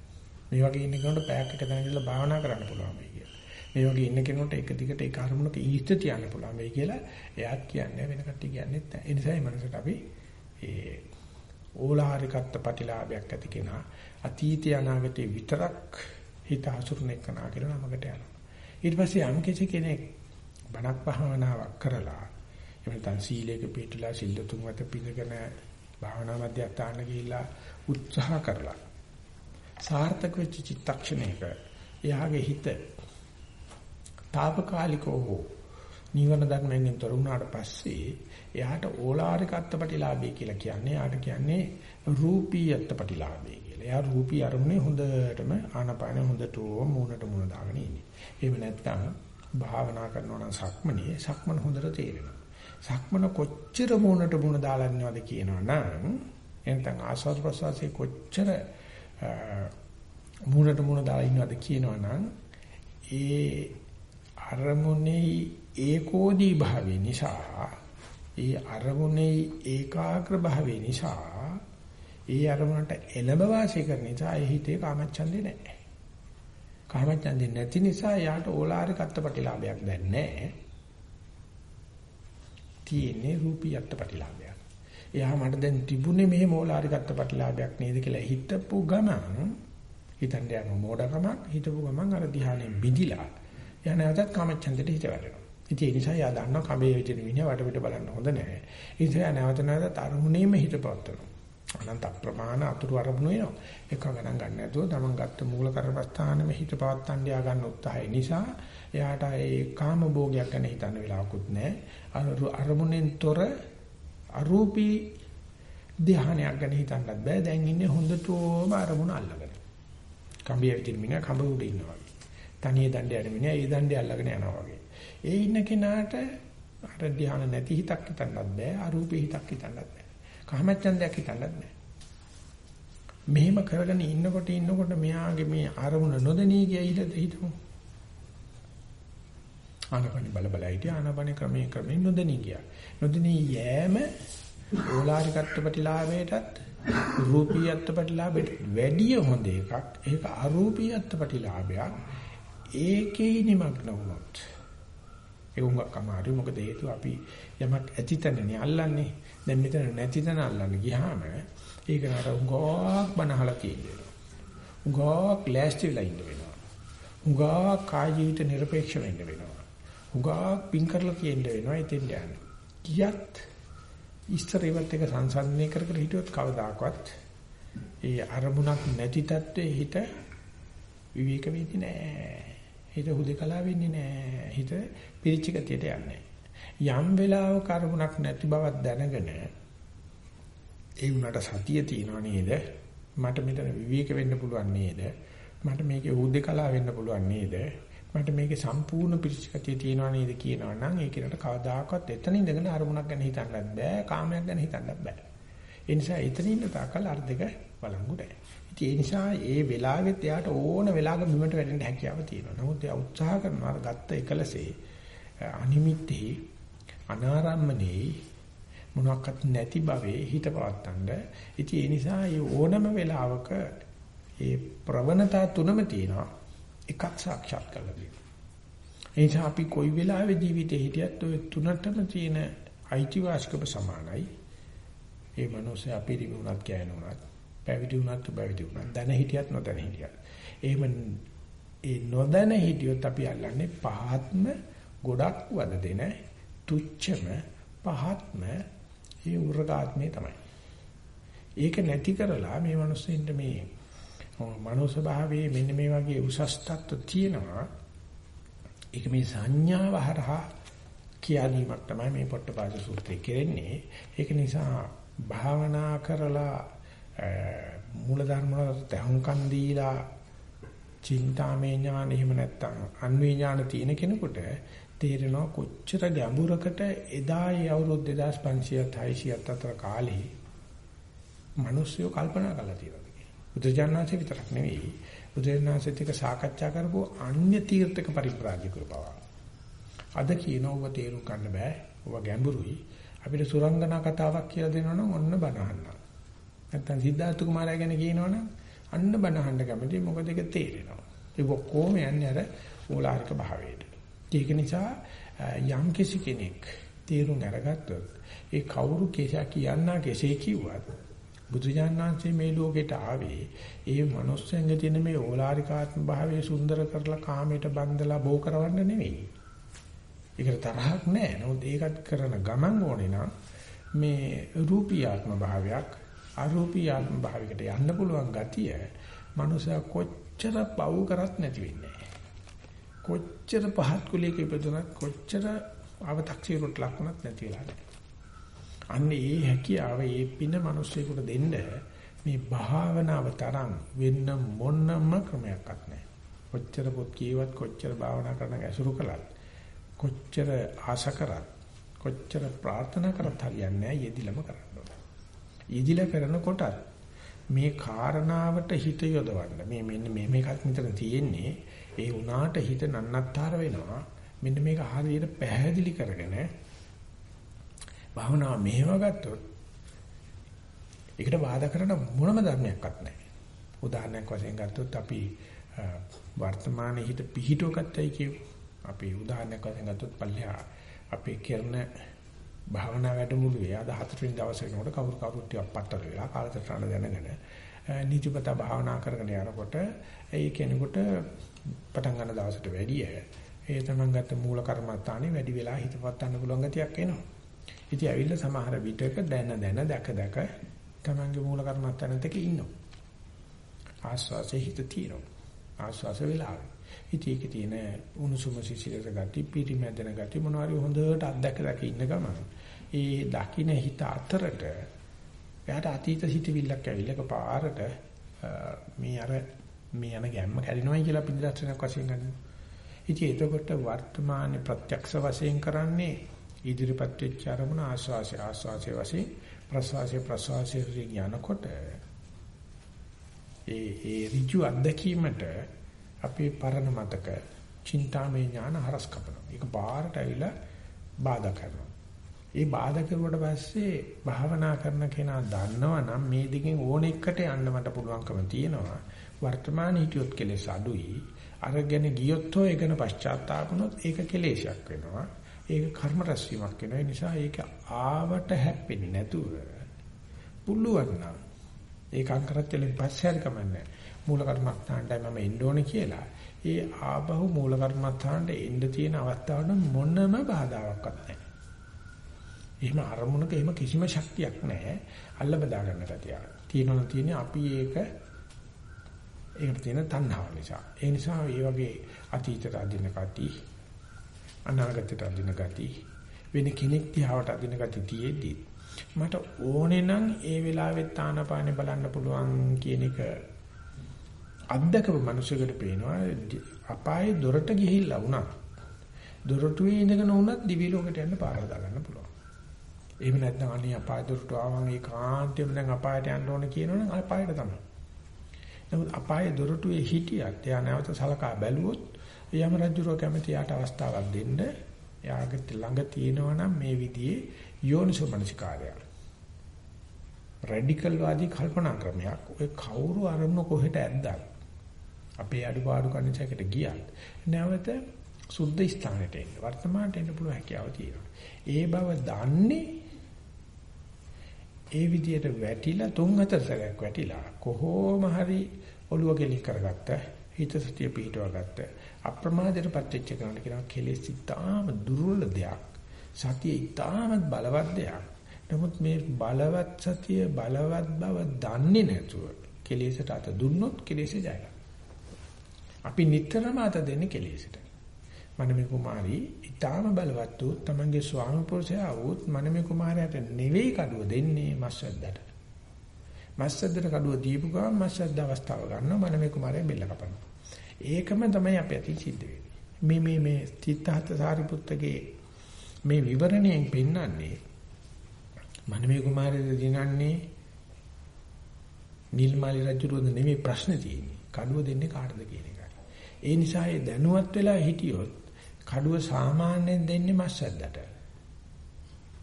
මේ වගේ ඉන්න කෙනෙකුට පැයක් එක තැන ඉඳලා භාවනා කරන්න පුළුවන් වෙයි කියලා. මේ වගේ ඉන්න කෙනෙකුට එක දිගට ඒක අරමුණක ඊස්ත තියන්න පුළුවන් වෙයි කියලා එයාත් කියන්නේ වෙන කට්ටිය කියන්නේත් නැහැ. ඒ නිසා මේ මනසට අපි ඒ ඕලාරිකත්ත ප්‍රතිලාභයක් ඇති කෙනා අතීතය අනාගතේ විතරක් හිත හසුරුන එකනා කියලා නමකට යනවා. ඊට පස්සේ යම් කිසි කෙනෙක් බණක් භාවනාවක් කරලා එහෙම නැත්නම් සීලයක පිළිපදලා සිල් තුන් වත පිළිගෙන භාවනා මධ්‍යස්ථාන ගිහිලා උත්සාහ කරලා සාර්ථක වෙච්ච චිත්තක්ෂණයක එයාගේ හිත తాපකාලිකව හෝ නිවන ධර්මයෙන් තොර වුණාට පස්සේ එයාට ඕලාරික අත්පටිලාභය කියලා කියන්නේ එයාට කියන්නේ රූපී අත්පටිලාභය කියලා. එයා රූපී අරමුණේ හොඳටම ආනපාන හොඳටම මූණට මූණ දාගෙන ඉන්නේ. එහෙම නැත්නම් භාවනා කරනවා නම් සක්මනේ සක්මන හොඳට තේරෙනවා. සක්මන කොච්චර මූණට මූණ දාලා ඉන්නවද කියනවනම් එතන ආස්වාද ප්‍රසවාසයේ කොච්චර මූණට මූණ දාලා ඉන්නවද කියනවනම් ඒ අරමුණේ ඒකෝදී භාවය නිසා ඒ අරමුණේ ඒකාග්‍ර භාවය නිසා ඒ අරමුණට එළඹ වාසය කරන නිසා ඒ හිතේ කාමච්ඡන්දේ නැහැ. කාමච්ඡන්දේ නැති නිසා යාට ඕලාරික අත්පටිලාභයක් දැන් නැහැ. තියෙන්නේ රූපී අත්පටිලාභයක්. එයා මට දැන් තිබුණේ මේ ඕලාරික අත්පටිලාභයක් නේද කියලා හිතපු ගමන් හිතන්න යන මොඩකමක් හිතපු ගමන් අර ධ්‍යානෙන් බිඳිලා එයා නැවතත් කාමච්ඡන්දෙට හිත වැටෙනවා. ඉතින් ඒ නිසා එයා දන්නවා කඹේ විදින මිනිහ වටපිට බලන්න හොඳ නැහැ. ඒ නිසා නැවත නැවතත් අරමුණේම හිත පවත්වනවා. අනන්ත ප්‍රමාණ අතුරු අරමුණු වෙනවා. එක ගණන් ගන්න නැතුව තමන් ගත්ත මූල කර්මස්ථානෙම හිත පවත්තන්න යා ගන්න උත්සාහය නිසා එයාට ඒ කාම භෝගයක් ගැන හිතන්න වෙලාවකුත් නැහැ. අරමුණෙන් තොර අරූපී ධානයක් ගැන හිතන්නත් බෑ. දැන් ඉන්නේ හොඳටම අරමුණ අල්ලගෙන. කඹේ විදින මිනිහ කඹ උඩ ඉන්නවා. තනියේ දණ්ඩේ යන මිනිහා ඒ දණ්ඩේ අල්ලගෙන යනවා වගේ. ඒ ඉන්න කෙනාට අර ධ්‍යාන නැති හිතක් හිතන්නත් බෑ අරූපී හිතක් හිතන්නත් බෑ. කාමච්ඡන්දයක් හිතන්නත් බෑ. මෙහෙම කරගෙන ඉන්නකොට ඉන්නකොට මෙයාගේ මේ අරමුණ නොදෙනී ගියයිද හිතමු. ආනපන බල බල හිටිය ආනපන ක්‍රමයෙන් ක්‍රමයෙන් නොදෙනී ගියා. නොදෙනී යෑම ඕලාරිකත්ව ප්‍රතිලාභයටත් රූපීයත්ව ප්‍රතිලාභයට වැඩිය හොඳ එකක්. ඒක අරූපීයත්ව ප්‍රතිලාභයක්. ඒකේ නිමග්න වුණොත් ඒක උඟක් අමාරුයි මොකද හේතුව අපි යමක් ඇතිතනනේ අල්ලන්නේ දැන් මෙතන නැතිතන අල්ලන්න ගියාම ඒක නට උඟක් බනහලා තියෙනවා උඟක් ලෑස්ති වෙලා ඉන්න වෙනවා උඟක් කාය ජීවිත নিরপেক্ষ වෙන්න වෙනවා උඟක් පින් කරලා තියෙන්න වෙනවා ඉතින් යන්න කියත් ඉස්තර ඒවත් එක සංසන්දනය කර කර හිටියොත් කවදාකවත් ඒ අරමුණක් නැති තත්ත්වයේ හිත විවේක වෙන්නේ නැහැ හිත හුදකලා වෙන්නේ නැහැ. හිත පිරිච්ච ගතියට යන්නේ. යම් වෙලාවක අරමුණක් නැති බවක් දැනගෙන ඒ උනට සතිය තියෙනව නේද? මට මෙතන විවේක වෙන්න පුළුවන් නේද? මට මේකේ හුදකලා වෙන්න පුළුවන් නේද? මට මේකේ සම්පූර්ණ පිරිච්ච ගතිය තියෙනව නේද කියනවා නම් ඒ කෙනාට කවදාකවත් එතන ඉඳගෙන අරමුණක් ගැන හිතන්නත් බෑ, කාමයක් ගැන හිතන්නත් බෑ. ඒ නිසා එතන ඉන්න තාකල් අර දෙක බලංගු නැහැ. ඉතින් ඒ නිසා ඒ වෙලාවෙත් එයාට ඕන වෙලාවක බිමට වැටෙන්න හැකියාව තියෙනවා. නමුත් එයා උත්සාහ කරනවා අර ගත්ත එකලසේ අනිමිත්තේ අනාරම්මනේ මොනක්වත් නැති භවයේ හිත පවත්තන්න. ඉතින් ඒ නිසා ඒ ඕනම වෙලාවක ඒ ප්‍රවණතා තුනම තියෙනවා. එකක් සාක්ෂාත් කරලා දෙන්න. ඒ නිසා අපි කොයි වෙලාවෙ ජීවිතේ හිටියත් ඔය තුනටම තියෙන අයිතිවාසිකම සමානයි. ඒ මනෝසය අපිරිමුණක් කියනුණත් පැවිදි වුණත් පැවිදි වුණත් දැන හිටියත් නොදැන හිටියත්. එහෙම ඒ නොදැන හිටියොත් අපි අල්ලන්නේ පහත්ම ගොඩක් වද දෙන තුච්චම පහත්ම ඒ උර්ගාත්මේ තමයි. ඒක නැති කරලා මේ මිනිස්සුන්ට මේ මනෝස භාවයේ මෙන්න මේ වගේ උසස් තත්ත්ව තියෙනවා. ඒක මේ සංඥාව හරහා කියන්නීමක් තමයි මේ පොට්ටපාද සූත්‍රයේ කෙරෙන්නේ. ඒක නිසා භාවනා කරලා මූල ධර්ම වලට තහුම්කන් දීලා චින්තාමය ඥාන එහෙම නැත්නම් අන්වේ ඥාන තියෙන කෙනෙකුට තේරෙනවා කොච්චර ගැඹුරකට එදා ඒ අවුරුදු 2500 600 අතර කාලේ මිනිස්සු කල්පනා කරලා තියෙනවා කියලා. බුදුජානනාංශ විතරක් නෙවෙයි බුදුරජාණන්සේත් එක්ක සාකච්ඡා කරපු අන්‍ය තීර්ථක පරිප්‍රාජිකව පවා. අද කියනව තේරුම් ගන්න බෑ. ඔබ ගැඹුරුයි. අපිට සුරංගනා කතාවක් කියලා දෙනවනම් ඔන්න බනහන්න. නැත්තම් සිද්ධාර්ථ කුමාරයා ගැන කියනවනම් අන්න බනහන්න කැමති මොකද ඒක තේරෙනවා. ඒක කොහොම යන්නේ අර මූලාරික භාවයට. ඒක නිසා යම් කිසි කෙනෙක් තේරුම් අරගත්තොත් ඒ කවුරු කෙසා කියන්නා කෙසේ කිව්වත් බුදුජානනාංශයේ මේ ලෝකෙට ආවේ ඒ මනුස්සයන්ගේ තියෙන මේ ඕලාරිකාත්ම භාවයේ සුන්දර කරලා කාමයට බන්දලා බෝ කරවන්න නෙවෙයි. ඒකට තරහක් නැහැ. නමුත් ඒකත් කරන ගමන් ඕනේ නම් මේ රූපීයාත්ම භාවයක් අරූපීයාත්ම භාවයකට යන්න පුළුවන් ගතිය මනුස්සයා කොච්චර පව් කරත් නැති වෙන්නේ කොච්චර පහත් කුලයක ඉපදුනත් කොච්චර අව탁සීරුට ලකුණක් නැති වෙලා අන්න ඒ හැකියාව ඒ පින මිනිස්සුෙකුට දෙන්න මේ භාවනාව තරම් වෙන්න මොනම ක්‍රමයක්වත් නැහැ. කොච්චර පොත් කියවත් කොච්චර භාවනා කරන ඇසුරු කළත් කොච්චර ආශ කරත් කොච්චර ප්‍රාර්ථනා කරත් හරියන්නේ නැහැ යෙදිලම කරන්න. ඕන. යෙදිලා කරනකොට මේ කාරණාවට හිත යොදවන්න මේ මෙන්න මේ මේකත් මෙතන තියෙන්නේ ඒ උනාට හිත නන්නත්තර වෙනවා මෙන්න මේක හරියට පැහැදිලි කරගෙන භාවනාව මෙහෙම ගත්තොත් ඒකට බාධා කරන මොනම ධර්මයක්වත් නැහැ. උදාහරණයක් වශයෙන් ගත්තොත් අපි වර්තමානයේ හිත පිහිටුව ගත්තයි කියමු. අපි උදාහරණයක් වශයෙන් ගත්තොත් පල්ලෙහා අපේ කරන භාවනා වැඩමුළුවේ අද හතරවෙනි දවසේ වෙනකොට කවුරු කවුරුත් ටිකක් පත්තර වෙලා කාලසටහන දැනගෙන නිජපත භාවනා කරගෙන යනකොට ඒ කෙනෙකුට පටන් ගන්න දවසට වැඩිය ඒ තමන් ගත්ත මූල කර්මස්ථානේ වැඩි වෙලා හිතපත් ගන්න පුළුවන් ගතියක් එනවා. ඉතින් ඇවිල්ලා සමහර විටක දැන දැන දැක දැක තමන්ගේ මූල කර්මස්ථානෙත් එක්ක ඉන්නවා. ආස්වාසේ හිත තියෙනවා. ආස්වාස වෙලාවේ. ඉතින් ඒකේ තියෙන උණුසුම සිසිලස ගති, පිරිමැදෙන ගති මොනවාරි හොඳට අත්දැක දැක ඉන්න ගමන් ඒ දකින්න හිත අතරට එයාට අතීත සිටිවිල්ලක් ඇවිල්ලා එකපාරට මේ අර මේ යන ගැම්ම කැඩෙනවයි කියලා අපි දර්ශනයක් වශයෙන් ගන්නවා. ඉතින් එතකොට වර්තමාන ප්‍රත්‍යක්ෂ වශයෙන් කරන්නේ ඉදිරිපත් වෙච්ච අරමුණ ආස්වාසය ආස්වාසය වශයෙන් ප්‍රසවාසය ප්‍රසවාසය යනකොට ඒ ඒ ඍජු අත්දැකීමට අපේ පරණ මතක චින්තාමය ඥාන හරස් කපනවා. ඒක බාහිරට ඇවිල්ලා බාධා කරනවා. ඒ බාධා කරුවට පස්සේ භාවනා කරන කෙනා දන්නවා නම් මේ දිගෙන් ඕන එකට යන්න මට පුළුවන්කම තියෙනවා. වර්තමාන හිටියොත් කෙලෙස් අඩුයි. අරගෙන ගියොත් හෝ ඒකන පශ්චාත්තාපුනොත් ඒක කෙලෙසයක් වෙනවා. ඒක කර්ම රැස්වීමක් වෙනවා. ඒ නිසා ඒක ආවට හැප්පෙන්නේ නැතුව පුළුවන් නම් ඒකම් කරච්චලෙන් පස්සේ හරි කමන්නේ. මූල කර්මස්ථානටයි මම එන්න ඕනේ කියලා. ඒ ආබහු මූල කර්මස්ථානට එන්න තියෙන අවස්ථාවට මොනම බාධාවක්වත් නැහැ. එහෙම අරමුණක එහෙම කිසිම ශක්තියක් නැහැ. අල්ල බදා ගන්න ගතිය. තියෙනවා තියෙන්නේ අපි ඒක ඒකට තියෙන තණ්හාව නිසා. ඒ නිසා මේ වගේ අතීතයට අදින කටි අනාගතයට අදින ගති වෙන කෙනෙක් දිහාවට අදින ගති තියේදී මට ඕනේ නම් ඒ වෙලාවෙත් ආනපානේ බලන්න පුළුවන් කියන එක අත්දකපු මිනිසෙකුට පේනවා අපායේ දොරට ගිහිල්ලා වුණා දොරටුවේ ඉඳගෙන වුණත් දිවි ලෝකයට යන්න පාර හදා ගන්න පුළුවන්. එහෙම නැත්නම් අනේ අපාය දොරට ආවම ඒ කාන්තේම දැන් අපායට යන්න ඕනේ කියනවනම් අපායට තමයි. නමුත් අපායේ දොරටුවේ හිටියත් එයා නැවත සලකා බැලුවොත් යම රජුරෝ කැමති යාට අවස්ථාවක් දෙන්න. යාගේ ළඟ තියෙනවා නම් මේ විදිහේ යෝනිසෝ මනසිකාරය රැඩිකල් වාදී කල්පනා ක්‍රමයක්. ඔය කවුරු අරමුණ කොහෙට ඇද්දත් අපේ අඩුපාඩු කණිසයකට ගියත් නැවත සුද්ධ ස්ථානයට එන්න වර්තමානට එන්න පුළුවන් හැකියාව තියෙනවා. ඒ බව දන්නේ ඒ විදිහට වැටිලා තුන් හතර සැරයක් වැටිලා කොහොම හරි ඔළුව ගෙලි කරගත්ත හිත සතිය පිටව ගත්ත අප්‍රමාදයටපත් වෙච්ච කෙනාට කියනවා කෙලෙස් ඉතාම දුර්වල දෙයක්. සතිය ඉතාමත් බලවත් දෙයක්. නමුත් මේ බලවත් සතිය බලවත් බව දන්නේ නැතුව කෙලෙසට අත දුන්නොත් කෙලෙස ජය අපි නිතරම අත දෙන්නේ කෙලෙසට. මනමේ කුමාරී ඊටාම බලවත් වූ තමන්ගේ ස්වාමි පුරුෂයා වූත් මනමේ කුමාරයාට නෙවෙයි කඩුව දෙන්නේ මස්සද්දට. මස්සද්දට කඩුව දීපු ගමන් මස්සද්ද අවස්ථාව ගන්නවා මනමේ කුමාරයා බෙල්ල කපනවා. ඒකම තමයි අපේ අතින් සිද්ධ වෙන්නේ. මේ මේ මේ චිත්තහත සාරිපුත්තගේ මේ විවරණයෙන් පෙන්වන්නේ මනමේ කුමාරයද දිනන්නේ නිල්මාලි රජුරුවද නෙමෙයි ප්‍රශ්නේ තියෙන්නේ. කඩුව දෙන්නේ කාටද කියන එකයි. ඒ නිසා ඒ දැනුවත් වෙලා හිටියොත් කඩුව සාමාන්‍යයෙන් දෙන්නේ මස්සද්දට.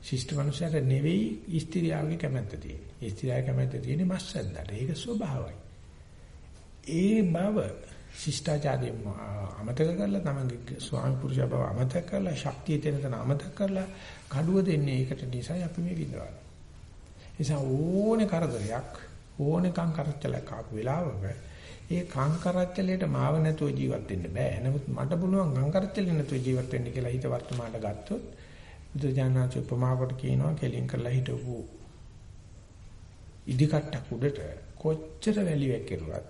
ශිෂ්ට මනුස්සයට නෙවෙයි ස්ත්‍රියාගේ කැමැත්ත තියෙන්නේ. ස්ත්‍රියාගේ කැමැත්ත තියෙන්නේ මස්සද්දට. ඒක ස්වභාවයි. ඒ බව ශිෂ්ටාචාරය අමතක කරලා තමන්ගේ ස්වාමි පුරුෂය බව අමතක කරලා ශක්තිය තියෙන තැන අමතක කරලා කඩුව දෙන්නේ ඒකට නිසායි අපි මේ විඳවන්නේ. නිසා ඕනේ කරදරයක් ඕනේ කං කරච්චලක් ආපු වෙලාවක ඒ කං කරච්චලයට මාව නැතුව ජීවත් වෙන්න බෑ. නමුත් මට පුළුවන් කං කරච්චලෙ නැතුව ජීවත් වෙන්න කියලා හිත වර්තමානට ගත්තොත් බුදුජානනාච උපමාවකට කියනවා කෙලින් කරලා හිටපු ඉදිකට්ටක් උඩට කොච්චර වැලි වැක්කිරුවත්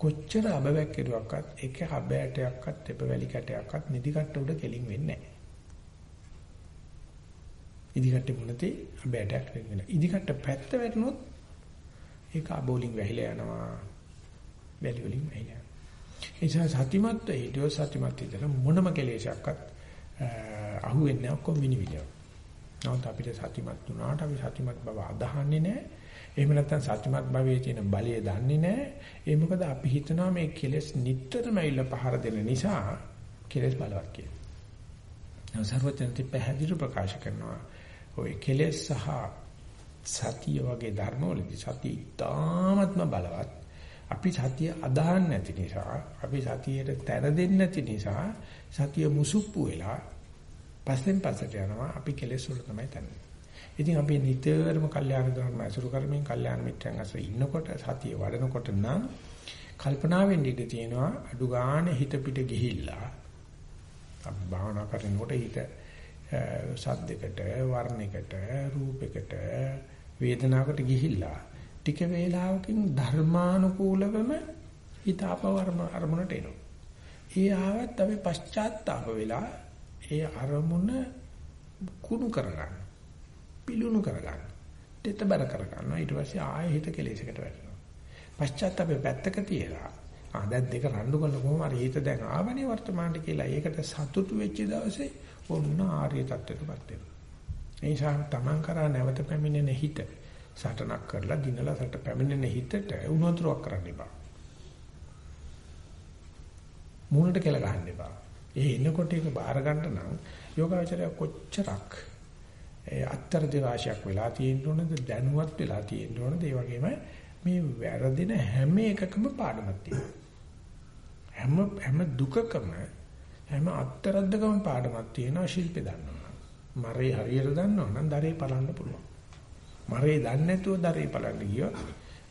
කොච්චර අබවැක් කෙරුවක්වත් එක හබෑටයක්වත් එප වැලි කැටයක්වත් නිදිකට්ට උඩ කෙලින් වෙන්නේ නැහැ. ඉදිකට්ටේ මුලතේ අබෑටයක් වෙන්න. ඉදිකට්ට පැත්ත වැටුනොත් ඒක අබෝලින් වැහිලා යනවා. වැලි වලින් වැහිලා යනවා. ඒ නිසා සතිමත් හිටියෝ සතිමත් විතර මොනම කෙලෙසයක්වත් අහුවෙන්නේ නැහැ ඔක්කොම විනිවිදව. නමුත් අපිට සතිමත් වුණාට අපි සතිමත් බව අදහන්නේ නැහැ. එහෙම නැත්නම් සත්‍යමත් භවයේ තියෙන බලය දන්නේ නැහැ. ඒ මොකද අපි හිතනවා මේ කෙලෙස් නිටතරම ඇවිල්ලා පහර දෙන නිසා කෙලෙස් බලවත් කියලා. නම සර්වඥන්ති පැහැදිලිව ප්‍රකාශ කරනවා. ওই කෙලෙස් සහ සතිය වගේ ධර්මවලදී සතිය ඉතාමත්ම බලවත්. අපි සතිය අදහන්න නැති නිසා, අපි සතියට තැර දෙන්නේ නැති නිසා සතිය මුසුප්පු වෙලා පස්සෙන් පස්සට යනවා. අපි කෙලෙස් වල තමයි තන්නේ. ඉතින් අපි නිතරම කල්යාණ ධර්ම අසුරු කරමින් කල්යාණ මිත්‍රයන් අසු ඉන්නකොට සතිය වඩනකොට නම් කල්පනාවෙන් ඉඳී තියෙනවා අඩු ගානේ හිත පිට ගිහිල්ලා අපි භාවනා කරනකොට හිත සද්දයකට වර්ණයකට රූපයකට වේදනාවකට ගිහිල්ලා ටික වේලාවකින් ධර්මානුකූලවම හිත අපවර්ම අරමුණට එනවා. ඒ ආවත් අපි පශ්චාත්තාප වෙලා ඒ අරමුණ කුණු කරගන්න. පිලුණු කරගන්න. දෙතබර කරගන්නවා. ඊට පස්සේ ආයෙ හිත කෙලෙසකට වැටෙනවා. පශ්චාත්තාපේ පැත්තක තියලා ආ දැන් දෙක රණ්ඩු කරන කොහොම හරි හිත දැන් ආවනේ වර්තමානට කියලා ඒකට සතුටු වෙච්ච දවසේ ඔන්න ආර්ය தත්ත්වයටපත් වෙනවා. ඒ නිසා තමන් කරා නැවත පැමිණෙන හිත සටනක් කරලා දිනලා සට පැමිණෙන හිතට උනතුරක් කරන්න එපා. මූණට කෙල ගහන්න එපා. ඒ එනකොට ඒක බාර ගන්න නම් යෝගාචරය කොච්චරක් ඒ අත්තරදි රාශියක් වෙලා තියෙන්න ඕනද දැනුවත් වෙලා තියෙන්න ඕනද ඒ වගේම මේ වැරදින හැම එකකම පාඩමක් තියෙනවා හැම හැම දුකකම හැම අත්තරද්දකම පාඩමක් තියෙනවා ශිල්පේ දන්නවා මරේ හරියට දන්නවා නම් දරේ පලන්න පුළුවන් මරේ දන්නේ නැතුව දරේ පලන්න ගියොත්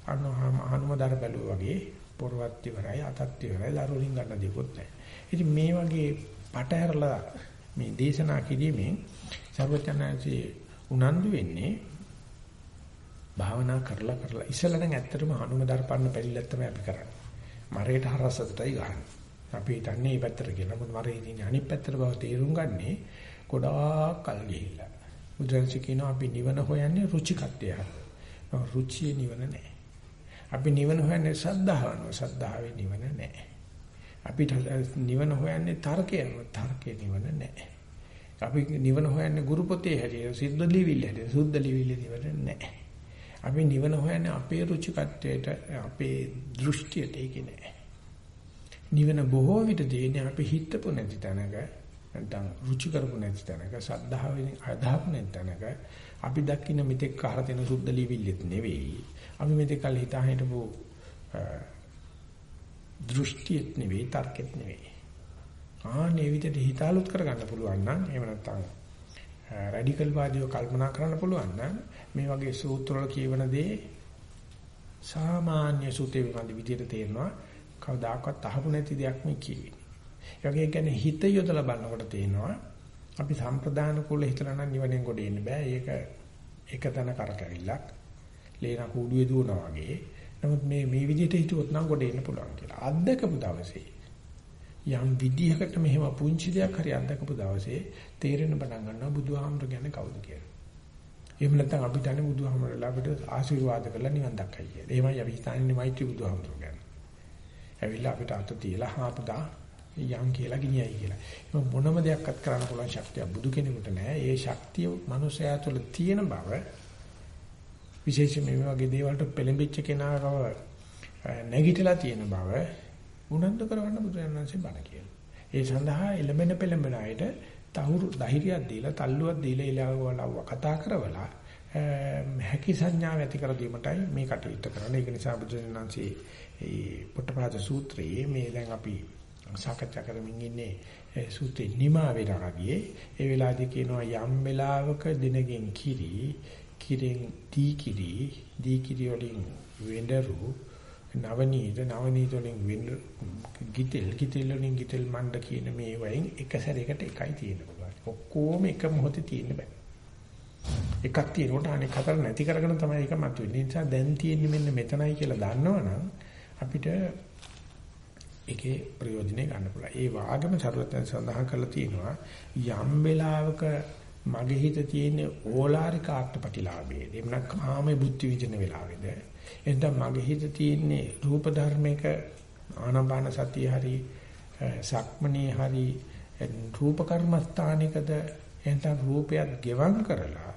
අනෝහම හනුම දර බැලුවා වගේ පොරවත් ඉවරයි අතත් ඉවරයි දරුලින් ගන්න දෙයක් නැහැ ඉතින් මේ වගේ පටහැරලා මේ දේශනා කිරීමෙන් සර්වඥාන්සේ උනන්දු වෙන්නේ භාවනා කරලා කරලා ඉස්සෙල්ලා නම් ඇත්තටම හනුම දර්පන්න පැලිලක් තමයි අපි කරන්නේ. මරේට හරසටයි ගහන්නේ. අපි හිතන්නේ මේ පැත්තට කියලා. මොකද මරේ ඉන්නේ අනිත් පැත්තට බව තේරුම් ගන්නේ ගොඩාක් කල් ගිහිල්ලා. බුදුරජාණන් කියනවා අපි නිවන හොයන්නේ රුචිකත්වය. රුචිය නිවන නැහැ. අපි නිවන හොයන්නේ සද්ධාවන. සද්ධාවේ නිවන නැහැ. අපිට නිවන හොයන්නේ තර්කයෙන්. තර්කේ නිවන නැහැ. අපි නිවන හොයන්නේ ගුරු පොතේ හැටියට සිද්ද ලිවිල්ල හැටියට සුද්ධ ලිවිල්ල නිවන නැහැ. අපි නිවන හොයන්නේ අපේ රුචිකත්වයට අපේ දෘෂ්ටියට ඒක නෑ. නිවන බොහෝ විට දෙන්නේ අපි හිතපු නැති තැනක නැත්නම් රුචි කරපු නැති තැනක සද්ධාවෙන් අදහපු නැති තැනක අපි දකින්න මෙතෙක් කහර දෙන සුද්ධ ලිවිල්ලෙත් නෙවෙයි. අපි මෙතෙක් කල් හිතා හිටපු දෘෂ්ටියත් නෙවෙයි තර්කෙත් නෙවෙයි. ආනේ විදිහට හිතාලුත් කරගන්න පුළුවන් නම් එහෙම නැත්නම් රැඩිකල් වාදීව කල්පනා කරන්න පුළුවන් නම් මේ වගේ සූත්‍ර වල කියවන දේ සාමාන්‍ය සූත්‍රේ වගේ විදිහට තේරෙනවා කවදාකවත් අහපු නැති දෙයක් මේ කියවෙන්නේ. ඒ වගේ කියන්නේ හිත යොදලා බලනකොට තේනවා අපි සම්ප්‍රදාන කුල හිතලා නම් නිවනෙන් ගොඩ එන්න බෑ. ඒක එක තැන කරකැවිල්ලක්. ලේන කුඩුවේ දුවනවා වගේ. නමුත් මේ මේ විදිහට හිතුවොත් නම් ගොඩ එන්න පුළුවන් කියලා. අත්දකපු දවසේ යම් විදිහකට මෙහෙම පුංචි දෙයක් හරි අත්දකපු දවසේ තේරෙන පටන් ගන්නවා බුදුහාමර කියන්නේ කවුද කියලා. එහෙම නැත්නම් අපි දන්නේ බුදුහාමරලා අපිට ආශිර්වාද කරලා නිවන් දක්කයි කියලා. එහෙමයි අපි හිතන්නේ මෛත්‍රී බුදුහාමර කියන්නේ. ඇවිල්ලා අපිට අත තියලා හාපදා යම් කියලා ගිනියයි කියලා. ඒ මොනම දෙයක්වත් කරන්න පුළුවන් ශක්තිය බුදු කෙනෙකුට නැහැ. ඒ ශක්තිය මනුස්සයා තුළ තියෙන බව විශේෂයෙන් මේ වගේ දේවල්ට පෙළඹිච්ච කෙනාව නැගිටලා තියෙන බව උනන්දු කරවන්න බුදුරජාණන්සේ බණ කියනවා. ඒ සඳහා එළඹෙන පෙළඹෙන අයට තහුරු ධෛර්යයක් දීලා තල්ලුවක් දීලා ඉලවව කතා කරවලා හැකි සංඥාව ඇති කර දීමටයි මේ කටයුත්ත කරන්නේ. ඒක නිසා බුදුරජාණන්සේ මේ පුට්ටපාද සූත්‍රයේ මේ දැන් අපි සාකච්ඡා කරමින් ඉන්නේ සූත්‍රේ නිමා වෙලා ගියේ. ඒ වෙලාවේදී කියනවා යම් වෙලාවක දිනකින් කිරි, කිරෙන් දී කිරි, දී කිරි වලින් වෙඬරු නවනීත නවනීත වලින් වෙන්න ගිතෙල් ගිතෙල් වලින් ගිතෙල් මණ්ඩ කියන මේ වයින් එක සැරයකට එකයි තියෙන්න පුළුවන්. ඔක්කොම එක මොහොතේ තියෙන්න බෑ. එකක් තියෙනකොට අනෙක් හතර නැති කරගෙන තමයි ඒක මතුවෙන්නේ. ඒ නිසා දැන් තියෙන්නේ මෙන්න මෙතනයි කියලා දන්නවනම් අපිට ඒකේ ප්‍රයෝජනෙ ගන්න පුළුවන්. ඒ වාගම සරුවත්යන් සඳහන් කරලා තියෙනවා යම් වෙලාවක මගේ හිත තියෙන ඕලාරික ආත්මපටිලාභයේ. එම්න කාමයේ බුද්ධ විජන වෙලාවේද. එහෙනම් මගේ හිත තියෙන්නේ රූප ධර්මයක ආනාපාන සතිය හරි සක්මණේ හරි රූප කර්මස්ථානිකද එහෙනම් රූපයත් ගෙවම් කරලා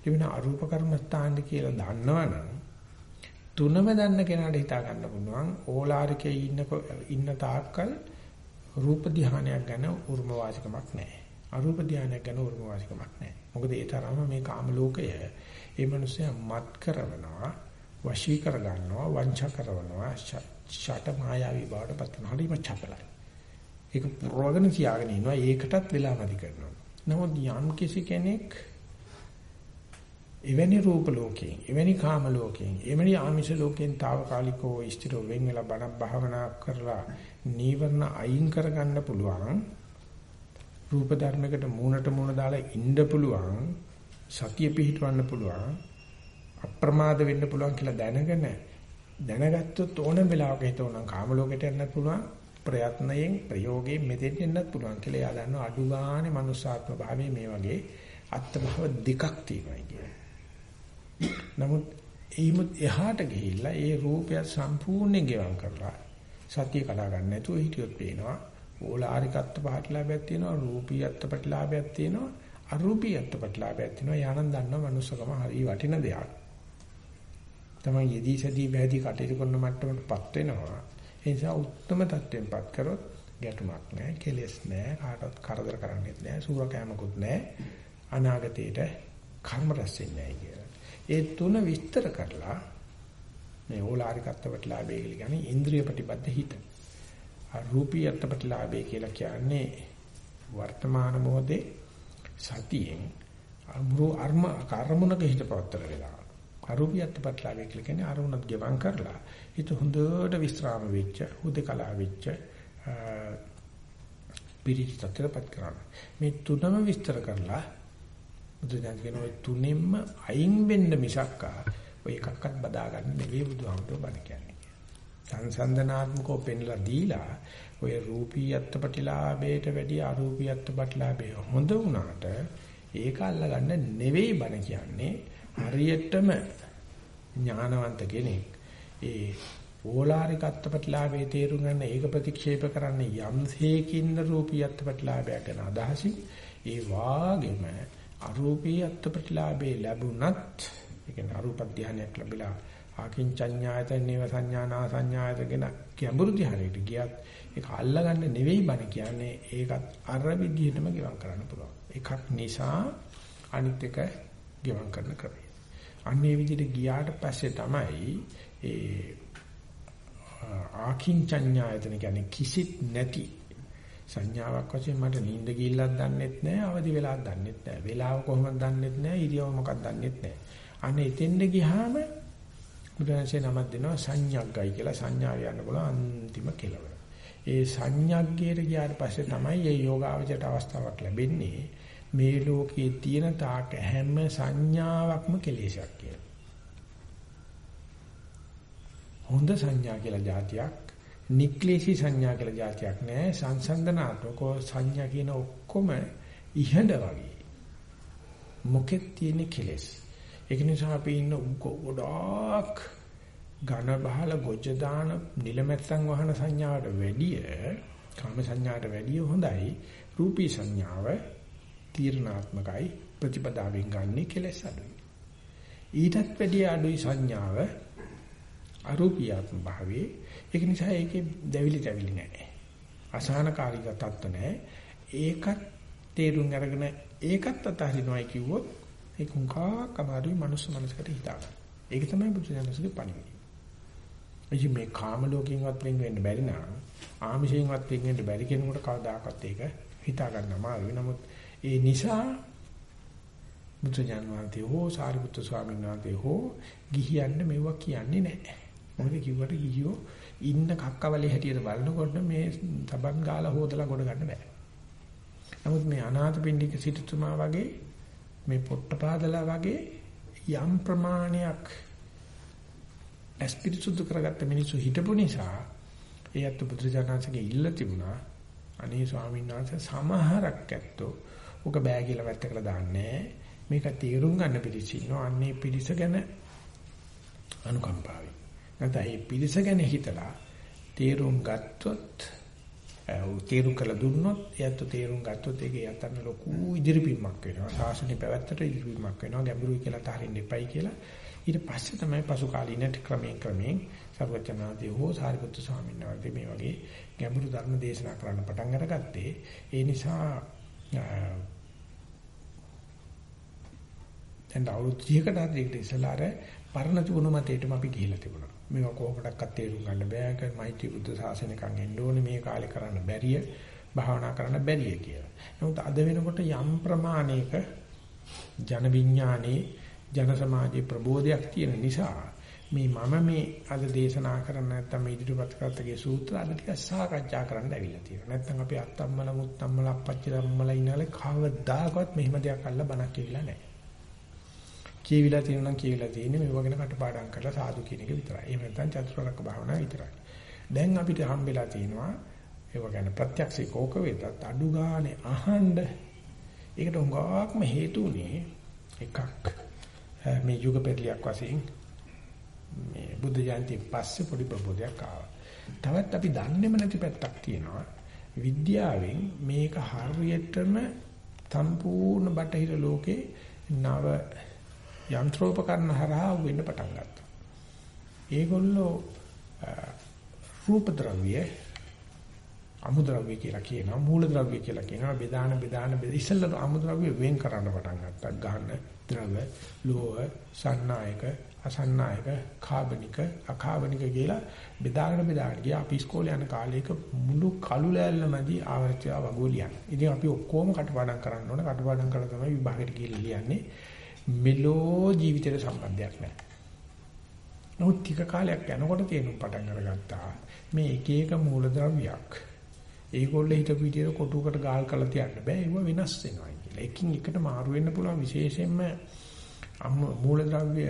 ඉතින් අරූප කර්මස්ථානද කියලා දන්නවනම් තුනම දන්න කෙනාට හිතා ගන්න පුළුවන් ඕලාරිකේ ඉන්න ඉන්න තාක්කල් රූප ධානයක් ගැන උරුම වාසිකමක් නැහැ. අරූප ධානයක් ගැන උරුම වාසිකමක් නැහැ. මොකද ඒ තරම මේ කාම ලෝකය ඒ මිනිස්සයා මත් කරනවා, වශී කර ගන්නවා, වංචා කරනවා, ෂට මායාවී බවට පත් වෙනවා. හරිම චපලයි. ඒක පුරවගෙන තියාගෙන ඉන්නවා. ඒකටත් වෙලාවදි කරනවා. නමුත් යම් කිසි කෙනෙක් එවැනි රූප ලෝකයෙන්, එවැනි කාම ලෝකයෙන්, එවැනි ආමිෂ ලෝකයෙන් తాවකාලිකව ස්ථිරව වෙන් වෙලා බණ භාවනා කරලා නීවරණ අයින් කරගන්න පුළුවන්. රූප ධර්මයකට මූණට මූණ දාලා ඉන්න පුළුවන්. සතිය පිහිටවන්න පුළුවන්. අප්‍රමාද වෙන්න පුළුවන් කියලා දැනගෙන දැනගත්තොත් ඕනම වෙලාවක හිතවනම් කාම ලෝකෙට යන්න පුළුවන්. ප්‍රයත්නයෙන් ප්‍රයෝගයෙන් මෙතෙන් එන්නත් පුළුවන් කියලා එයා දන්නවා අඩු ගානේ මනුස්සාත්ම භාවයේ මේ වගේ අත්භව දෙකක් තියෙනවා කියන්නේ. නමුත් එයිමුත් එහාට ගිහිල්ලා ඒ රූපය සම්පූර්ණයෙන් ගෙවම් කරලා සතිය කඩා ගන්න නැතුව හිටියොත් පේනවා ඕලාරිකත්ව පහටලාභයක් තියෙනවා රූපීයත්ව ප්‍රතිලාභයක් තියෙනවා අරූපීයත්ව ප්‍රතිලාභයක් තියෙනවා. යానන් දන්නවා මනුස්සකම හරි වටින දෙයක්. තමයි යෙදී සදී බැදී කටයුතු කරන මට්ටමටපත් වෙනවා. ඒ නිසා උත්තරම தත්වෙන්පත් කරොත් ගැටුමක් නැහැ කෙලෙස් නැහැ කාටවත් කරදර කරන්නේත් නැහැ සූරකෑමකුත් නැහැ. අනාගතේට කර්ම රැස් වෙන්නේ නැහැ ඒ තුන විස්තර කරලා මේ ඕලාරිකත්ව ප්‍රතිලාභය කියලා කියන්නේ ඉන්ද්‍රිය ප්‍රතිබද්ධ හිත. අරූපී අත්ත ප්‍රතිලාභය කියලා කියන්නේ වර්තමාන මොහොතේ සතියෙන් අමුරු අර්ම කර්මණක හිත පවත්තර වෙලා. අරූපී අත්ත ප්‍රතිලාභය කියලා කියන්නේ අරමුණක් ගෙවම් කරලා හිත හොඳට විස්්‍රාම වෙච්ච හුදකලා වෙච්ච පිරිචිතතරපත් කරන්න. මේ තුනම විස්තර කරලා බුදුදහම කියන ඔය තුනෙන්ම අයින් වෙන්න මිසක් ඔය එකක්වත් බදාගන්න නෙවෙයි බුදුහාමුදුරුවෝ බණ කියන්නේ. සංසන්දනාත්මකව පෙන්ලා දීලා ඔය රූපී අත්පටිලාභයට වැඩිය අරූපී අත්පටිලාභය හොඳ වුණාට ඒක අල්ලගන්න නෙවෙයි බණ කියන්නේ. හරියටම ඥානවන්ත කෙනෙක් ඒ ඕලාරික අත්පටිලාභයේ තේරුම් ගන්න ඒක ප්‍රතික්ෂේප කරන්නේ යම්සේකින්න රූපී අත්පටිලාභය ගැන අදහසින් ඒ වාගෙම අරූපී අත්ත් ප්‍රතිලාභේ ලැබුණත් ඒ කියන්නේ අරූප ධානයක් ලැබිලා ආකින්චඤ්ඤායතන නේව සංඥානා සංඥායතන ගැඹුරු ධානයකට ගියත් ඒක අල්ලගන්න නෙවෙයි බණ කියන්නේ ඒකත් අර විදිහටම ගෙවම් කරන්න පුළුවන්. එකක් නිසා අනිත් එක ගෙවම් කරන ක්‍රමය. අන්නේ විදිහට ගියාට පස්සේ තමයි ඒ ආකින්චඤ්ඤායතන කියන්නේ කිසිත් නැති සංඥාවක් වශයෙන් මට නිින්ද ගිහිල්ලක් දන්නෙත් නැහැ අවදි වෙලාවක් දන්නෙත් නැහැ වෙලාව කොහොමද දන්නෙත් නැහැ ඉරියව් මොකක්ද දන්නෙත් නැහැ අනේ එතෙන්ද ගියාම බුදුන්සේ නමක් දෙනවා සංඥග්ගයි කියලා. සංඥාව යන්න පුළුවන් අන්තිම කෙලවර ඒ සංඥග්ගයට ගියාට පස්සේ තමයි මේ යෝගාවචරයට අවස්ථාවක් ලැබෙන්නේ. මේ ලෝකයේ තියෙන තාක හැම සංඥාවක්ම කෙලෙසක් කියලා. හොඳ සංඥා කියලා જાතියක්. නික්ලේශී සංඥා කියලා જાතියක් නැහැ. සංසන්දනාත්මකව සංඥා කියන ඔක්කොම ඉහඳ වගේ. මොකෙත් තියෙන කෙලෙස්. ඒක නිසා අපි ඉන්න ගොඩාක් ඝන බහල ගොජ දාන නිලමැත්තන් වහන සංඥාවට වැඩිය කාම සංඥාට වැඩිය හොඳයි රූපී සංඥාව තීර්ණාත්මකයි ප්‍රතිපදාවෙන් ගන්න කෙලෙස් අඩුයි. ඊටත් වැඩිය අඩුයි සංඥාව අරූපියාත්ම භාවයේ ඒක නිසා ඒකේ දැවිලි දැවිලි නැහැ. අසහනකාරී තත්ත්ව නැහැ. ඒකත් තේරුම් අරගෙන ඒකත් අතහරිනවයි කිව්වොත් ඒක උංකා කමාරුයි මනුස්ස මනසකට හිතා ගන්න. ඒක තමයි බුදුසසුනේ පණිවිඩය. එයි මේ කාම ලෝකයෙන්වත් වෙන් වෙන්න බැරි නම් ආමිෂයෙන්වත් වෙන් වෙන්න බැරි කෙනෙකුට කවදාකවත් ඒක හිතා ගන්න අමාරුයි. නමුත් ඒ නිසා බුදුජාන විශ්වන්තේ හෝ සාරිපුත්‍ර ස්වාමීන් වහන්සේ හෝ ගිහියන්න මෙවුවා කියන්නේ නැහැ. මොකද කිව්වට ගිහියෝ ඉන්න කක්කවලේ හැටියට බලනකොට මේ තබන් ගාලා හොදලා ගොඩ ගන්න බෑ. නමුත් මේ අනාථපිණ්ඩික සිටුතුමා වගේ මේ පොට්ටපාදලා වගේ යම් ප්‍රමාණයක් ඇස්පිරිසුදු කරගත්ත මිනිස්සු හිටපු නිසා ඒ අත් පුත්‍රජානන්සේගේ ඉල්ල තිබුණා. අනේ ස්වාමීන් වහන්සේ සමහරක් ඇත්තෝ ඔක බෑ කියලා වැත්තකට දාන්නේ මේක තීරුම් ගන්න පිළිසි ඉන්නවා. අන්නේ පිළිස ගැන අනුකම්පාවයි නැත්නම් මේ පිළිස ගැන හිතලා තීරුම් ගත්තොත් තීරු කළ දුන්නොත් එයත් තීරුම් ගත්තොත් ඒක යතන ලොකු ඉදිරිපීමක් වෙනවා. සාසනෙ පැවැත්තට ඉදිරිපීමක් වෙනවා. ගැඹුරුයි කියලා තහරින්න එපයි කියලා. ඊට පස්සේ තමයි පසු කාලීන ක්‍රමයෙන් ක්‍රමයෙන් සර්වචනාදී හෝ සාරිපුත්තු ස්වාමීන් වහන්සේ මේ වගේ ගැඹුරු ධර්ම දේශනා කරන්න පටන් අරගත්තේ. ඒ නිසා දැන් අවුරුදු 30කට අධිකට ඉස්සලා අර පරණ තිබුණු මතේටම අපි ගිහිලා තිබුණා. මේවා කොහොමඩක්වත් තේරුම් ගන්න බෑ. ඒක මෛත්‍රී බුද්ධ ශාසනයකන් එන්න ඕනේ මේ කාලේ කරන්න බැරිය, භාවනා කරන්න බැරිය කියලා. නමුත් අද වෙනකොට යම් ප්‍රමාණයක ජන විඥානයේ ජන සමාජයේ ප්‍රබෝධයක් තියෙන නිසා මේ මම මේ අද දේශනා කරන්න නැත්නම් මේ ඉදිරිපත් කරත්තගේ සූත්‍ර අද ටික සාකච්ඡා කරන්න ඇවිල්ලා තියෙනවා. නැත්නම් අපි අත්තම්මල මුත්තම්මල අපච්චි ධම්මල ඉන්නලේ කවදාකවත් මෙහෙම දෙයක් අල්ල බණක් කියලා නැහැ. කියවිලා තියෙනවා නම් කියවිලා තියෙන්නේ මේ වගේ කටපාඩම් කරලා සාදු කියන එක විතරයි. එහෙම නැත්නම් චතුරාර්ය භාවනාව විතරයි. දැන් අපිට හම්බෙලා තියෙනවා ඒව ගැන ප්‍රත්‍යක්ෂ කෝක වේදත් අඩු ගානේ අහන්න ඒකට උඟාක්ම හේතුුනේ එකක් මේ යුග පෙරලියක් වශයෙන් මේ බුද්ධ ජයන්ති පස්සේ පොඩි ප්‍රබෝධයක් ආවා. තවත් අපි දන්නේම නැති පැත්තක් තියෙනවා. විද්‍යාවෙන් මේක හරියටම සම්පූර්ණ බටහිර ලෝකේ නව යන්ත්‍රෝපකරණ හරහා වෙන්න පටන් ගත්තා. ඒගොල්ලෝ රූප ද්‍රව්‍ය අමුද්‍රව්‍ය කියලා කියනවා මූල ද්‍රව්‍ය කියලා කියනවා බෙදාන බෙදාන ඉස්සෙල්ලා අමුද්‍රව්‍ය වෙන් කරන්න පටන් ගත්තා. ගහන ද්‍රව, ලෝහ, සන්නායක, අසන්නායක, කාබනික, අකාබනික කියලා බෙදාගෙන බෙදාගෙන ගියා. අපි ඉස්කෝලේ යන කාලේක මුළු කළු ලෑල්ලමදී ආවර්තිය වගෝලියන්. ඉතින් අපි ඔක්කොම කටපාඩම් කරන්න ඕන. කටපාඩම් කරලා තමයි විභාගෙට ගිහිල්ලා ලියන්නේ. මෙලෝ ජීවිතේට සම්බන්ධයක් නැහැ. නමුත් ටික කාලයක් යනකොට තේරුම් පටන් අරගත්තා මේ එක එක මූලද්‍රව්‍යයක් ඒගොල්ලෝ හිතපු විදියට කොටුවකට ගාල් කරලා තියන්න බෑ ඒව වෙනස් වෙනවා කියලා. එකින් එකට මාරු වෙන්න පුළුවන් විශේෂයෙන්ම මූලද්‍රව්‍ය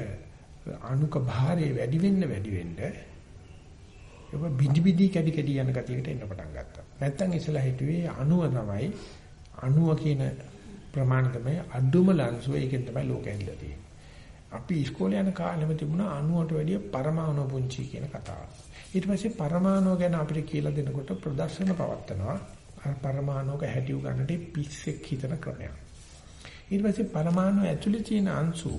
අණුක භාරය වැඩි වෙන්න වැඩි වෙන්න ඒක බිඩි බිඩි කැඩි කැඩි යන ගතියකට එන්න පටන් ගත්තා. නැත්තම් ඉස්සලා හිතුවේ අණුව තමයි අණුව කියන ප්‍රමාණ තමයි අඩුම ලංසුව ඒකෙන් තමයි ලෝකෙ ඇවිල්ලා තියෙන්නේ. අපි ඉස්කෝලේ යන කාලෙම තිබුණා අණුවට වැඩිය පරමාණු පුංචි කියන කතාව. ඊට පස්සේ පරමාණු ගැන අපිට කියලා දෙනකොට ප්‍රදර්ශන පවත්නවා. අර පරමාණුක හැටි උගන්නට පිස්සෙක් හිතන ක්‍රමයක්. ඊට පස්සේ පරමාණු ඇතුලේ තියෙන අංශු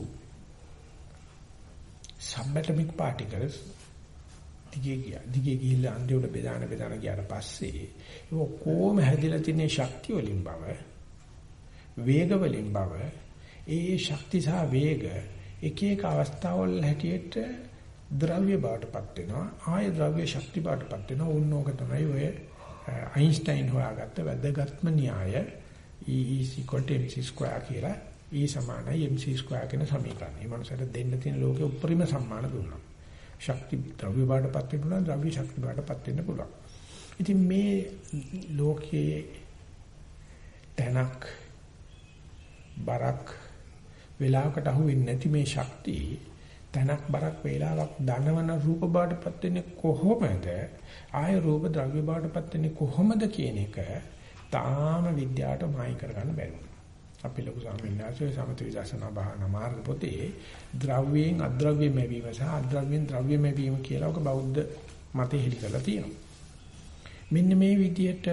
සබ්ඇටොමික් පාටිකල්ස් දිගේ ගියා. දිගේ ගිහිල්ලා අන්තිමට බෙදාන බෙදාන ගියාට පස්සේ ඒක කොහොම හැදිලා තියෙන ශක්තිය වලින් බව වේග වලින් බව ඒ ශක්ති සහ වේග එක එක අවස්ථාවල හැටියට ද්‍රව්‍ය බවටපත් වෙනවා ආය ද්‍රව්‍ය ශක්ති බවටපත් වෙනවා ඕනෝක තමයි ඔය අයින්ස්ටයින් හොයාගත්ත වැදගත්ම න්‍යාය E is equal to mc square කියලා E සමානයි mc square කියන සමීකරණය. මේ මනසට දෙන්න තියෙන ලෝකේ උපරිම සම්මාන දුන්නා. ශක්ති ද්‍රව්‍ය බවටපත් වෙන්න පුළුවන් ද්‍රව්‍ය ශක්ති බවටපත් වෙන්න පුළුවන්. ඉතින් මේ ලෝකයේ තැනක් බරක් වේලාවකට අහු වෙන්නේ නැති මේ ශක්තිය තනක් බරක් වේලාවක් ධනවන රූප බාටපත් වෙන්නේ කොහොමද ආය රූප ද්‍රව්‍ය බාටපත් වෙන්නේ කොහොමද කියන එක තාම විද්‍යාවට මායි කරගන්න බැහැ. අපි ලොකු ස්වාමීන් වහන්සේ සමථ විදර්ශනා භාවනා මාර්ග පොතේ ද්‍රව්‍යයෙන් අද්‍රව්‍ය මෙවීම සහ අද්‍රව්‍යෙන් ද්‍රව්‍ය මෙවීම කියලා ඔක බෞද්ධ මතේ හෙලි කරලා තියෙනවා. මෙන්න මේ විදිහට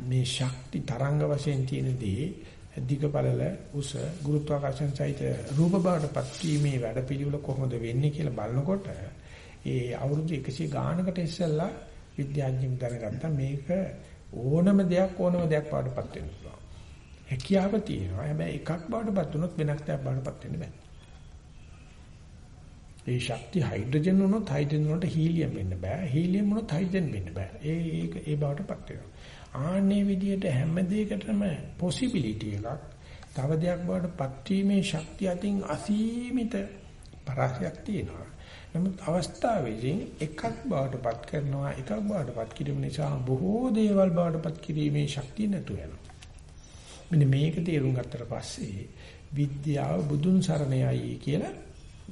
මේ ශක්ති තරංග වශයෙන් තියෙනදී දිග බලල උස ගුරුත්වාකර්ෂණ සහිත රූප බවටපත් වීමේ වැඩපිළිවෙල කොහොමද වෙන්නේ කියලා බලනකොට ඒ අවුරුදු 100 ගානකට ඉස්සෙල්ලා විද්‍යාඥයන් දැනගත්තා මේක ඕනම දෙයක් ඕනම දෙයක් බවටපත් වෙන්න පුළුවන්. හැකියාව තියෙනවා. හැබැයි එකක් බවටපත් වුණොත් වෙනක් දෙයක් බවටපත් වෙන්න බෑ. ඒ ශක්තිය හයිඩ්‍රජන් වුණොත් හයිඩ්‍රජන් වලට හීලියම් වෙන්න බෑ. හීලියම් වුණොත් හයිඩ්‍රජන් වෙන්න බෑ. ඒ ඒක ඒ බවටපත් වෙනවා. ආන්නේ විදිහට හැම දෙයකටම possibility එකක් තව දෙයක් බවට පත්වීමේ ශක්තිය අතින් අසීමිත පරාසයක් තියෙනවා. නමුත් අවස්ථාවේදී එකක් බවට පත් කරනවා එකක් බවට පත් කිරීම නිසා බොහෝ දේවල් බවට පත් කිරීමේ ශක්තිය නැතු වෙනවා. මෙන්න මේක තේරුම් ගත්තට පස්සේ විද්‍යාව බුදුන් සරණයයි කියලා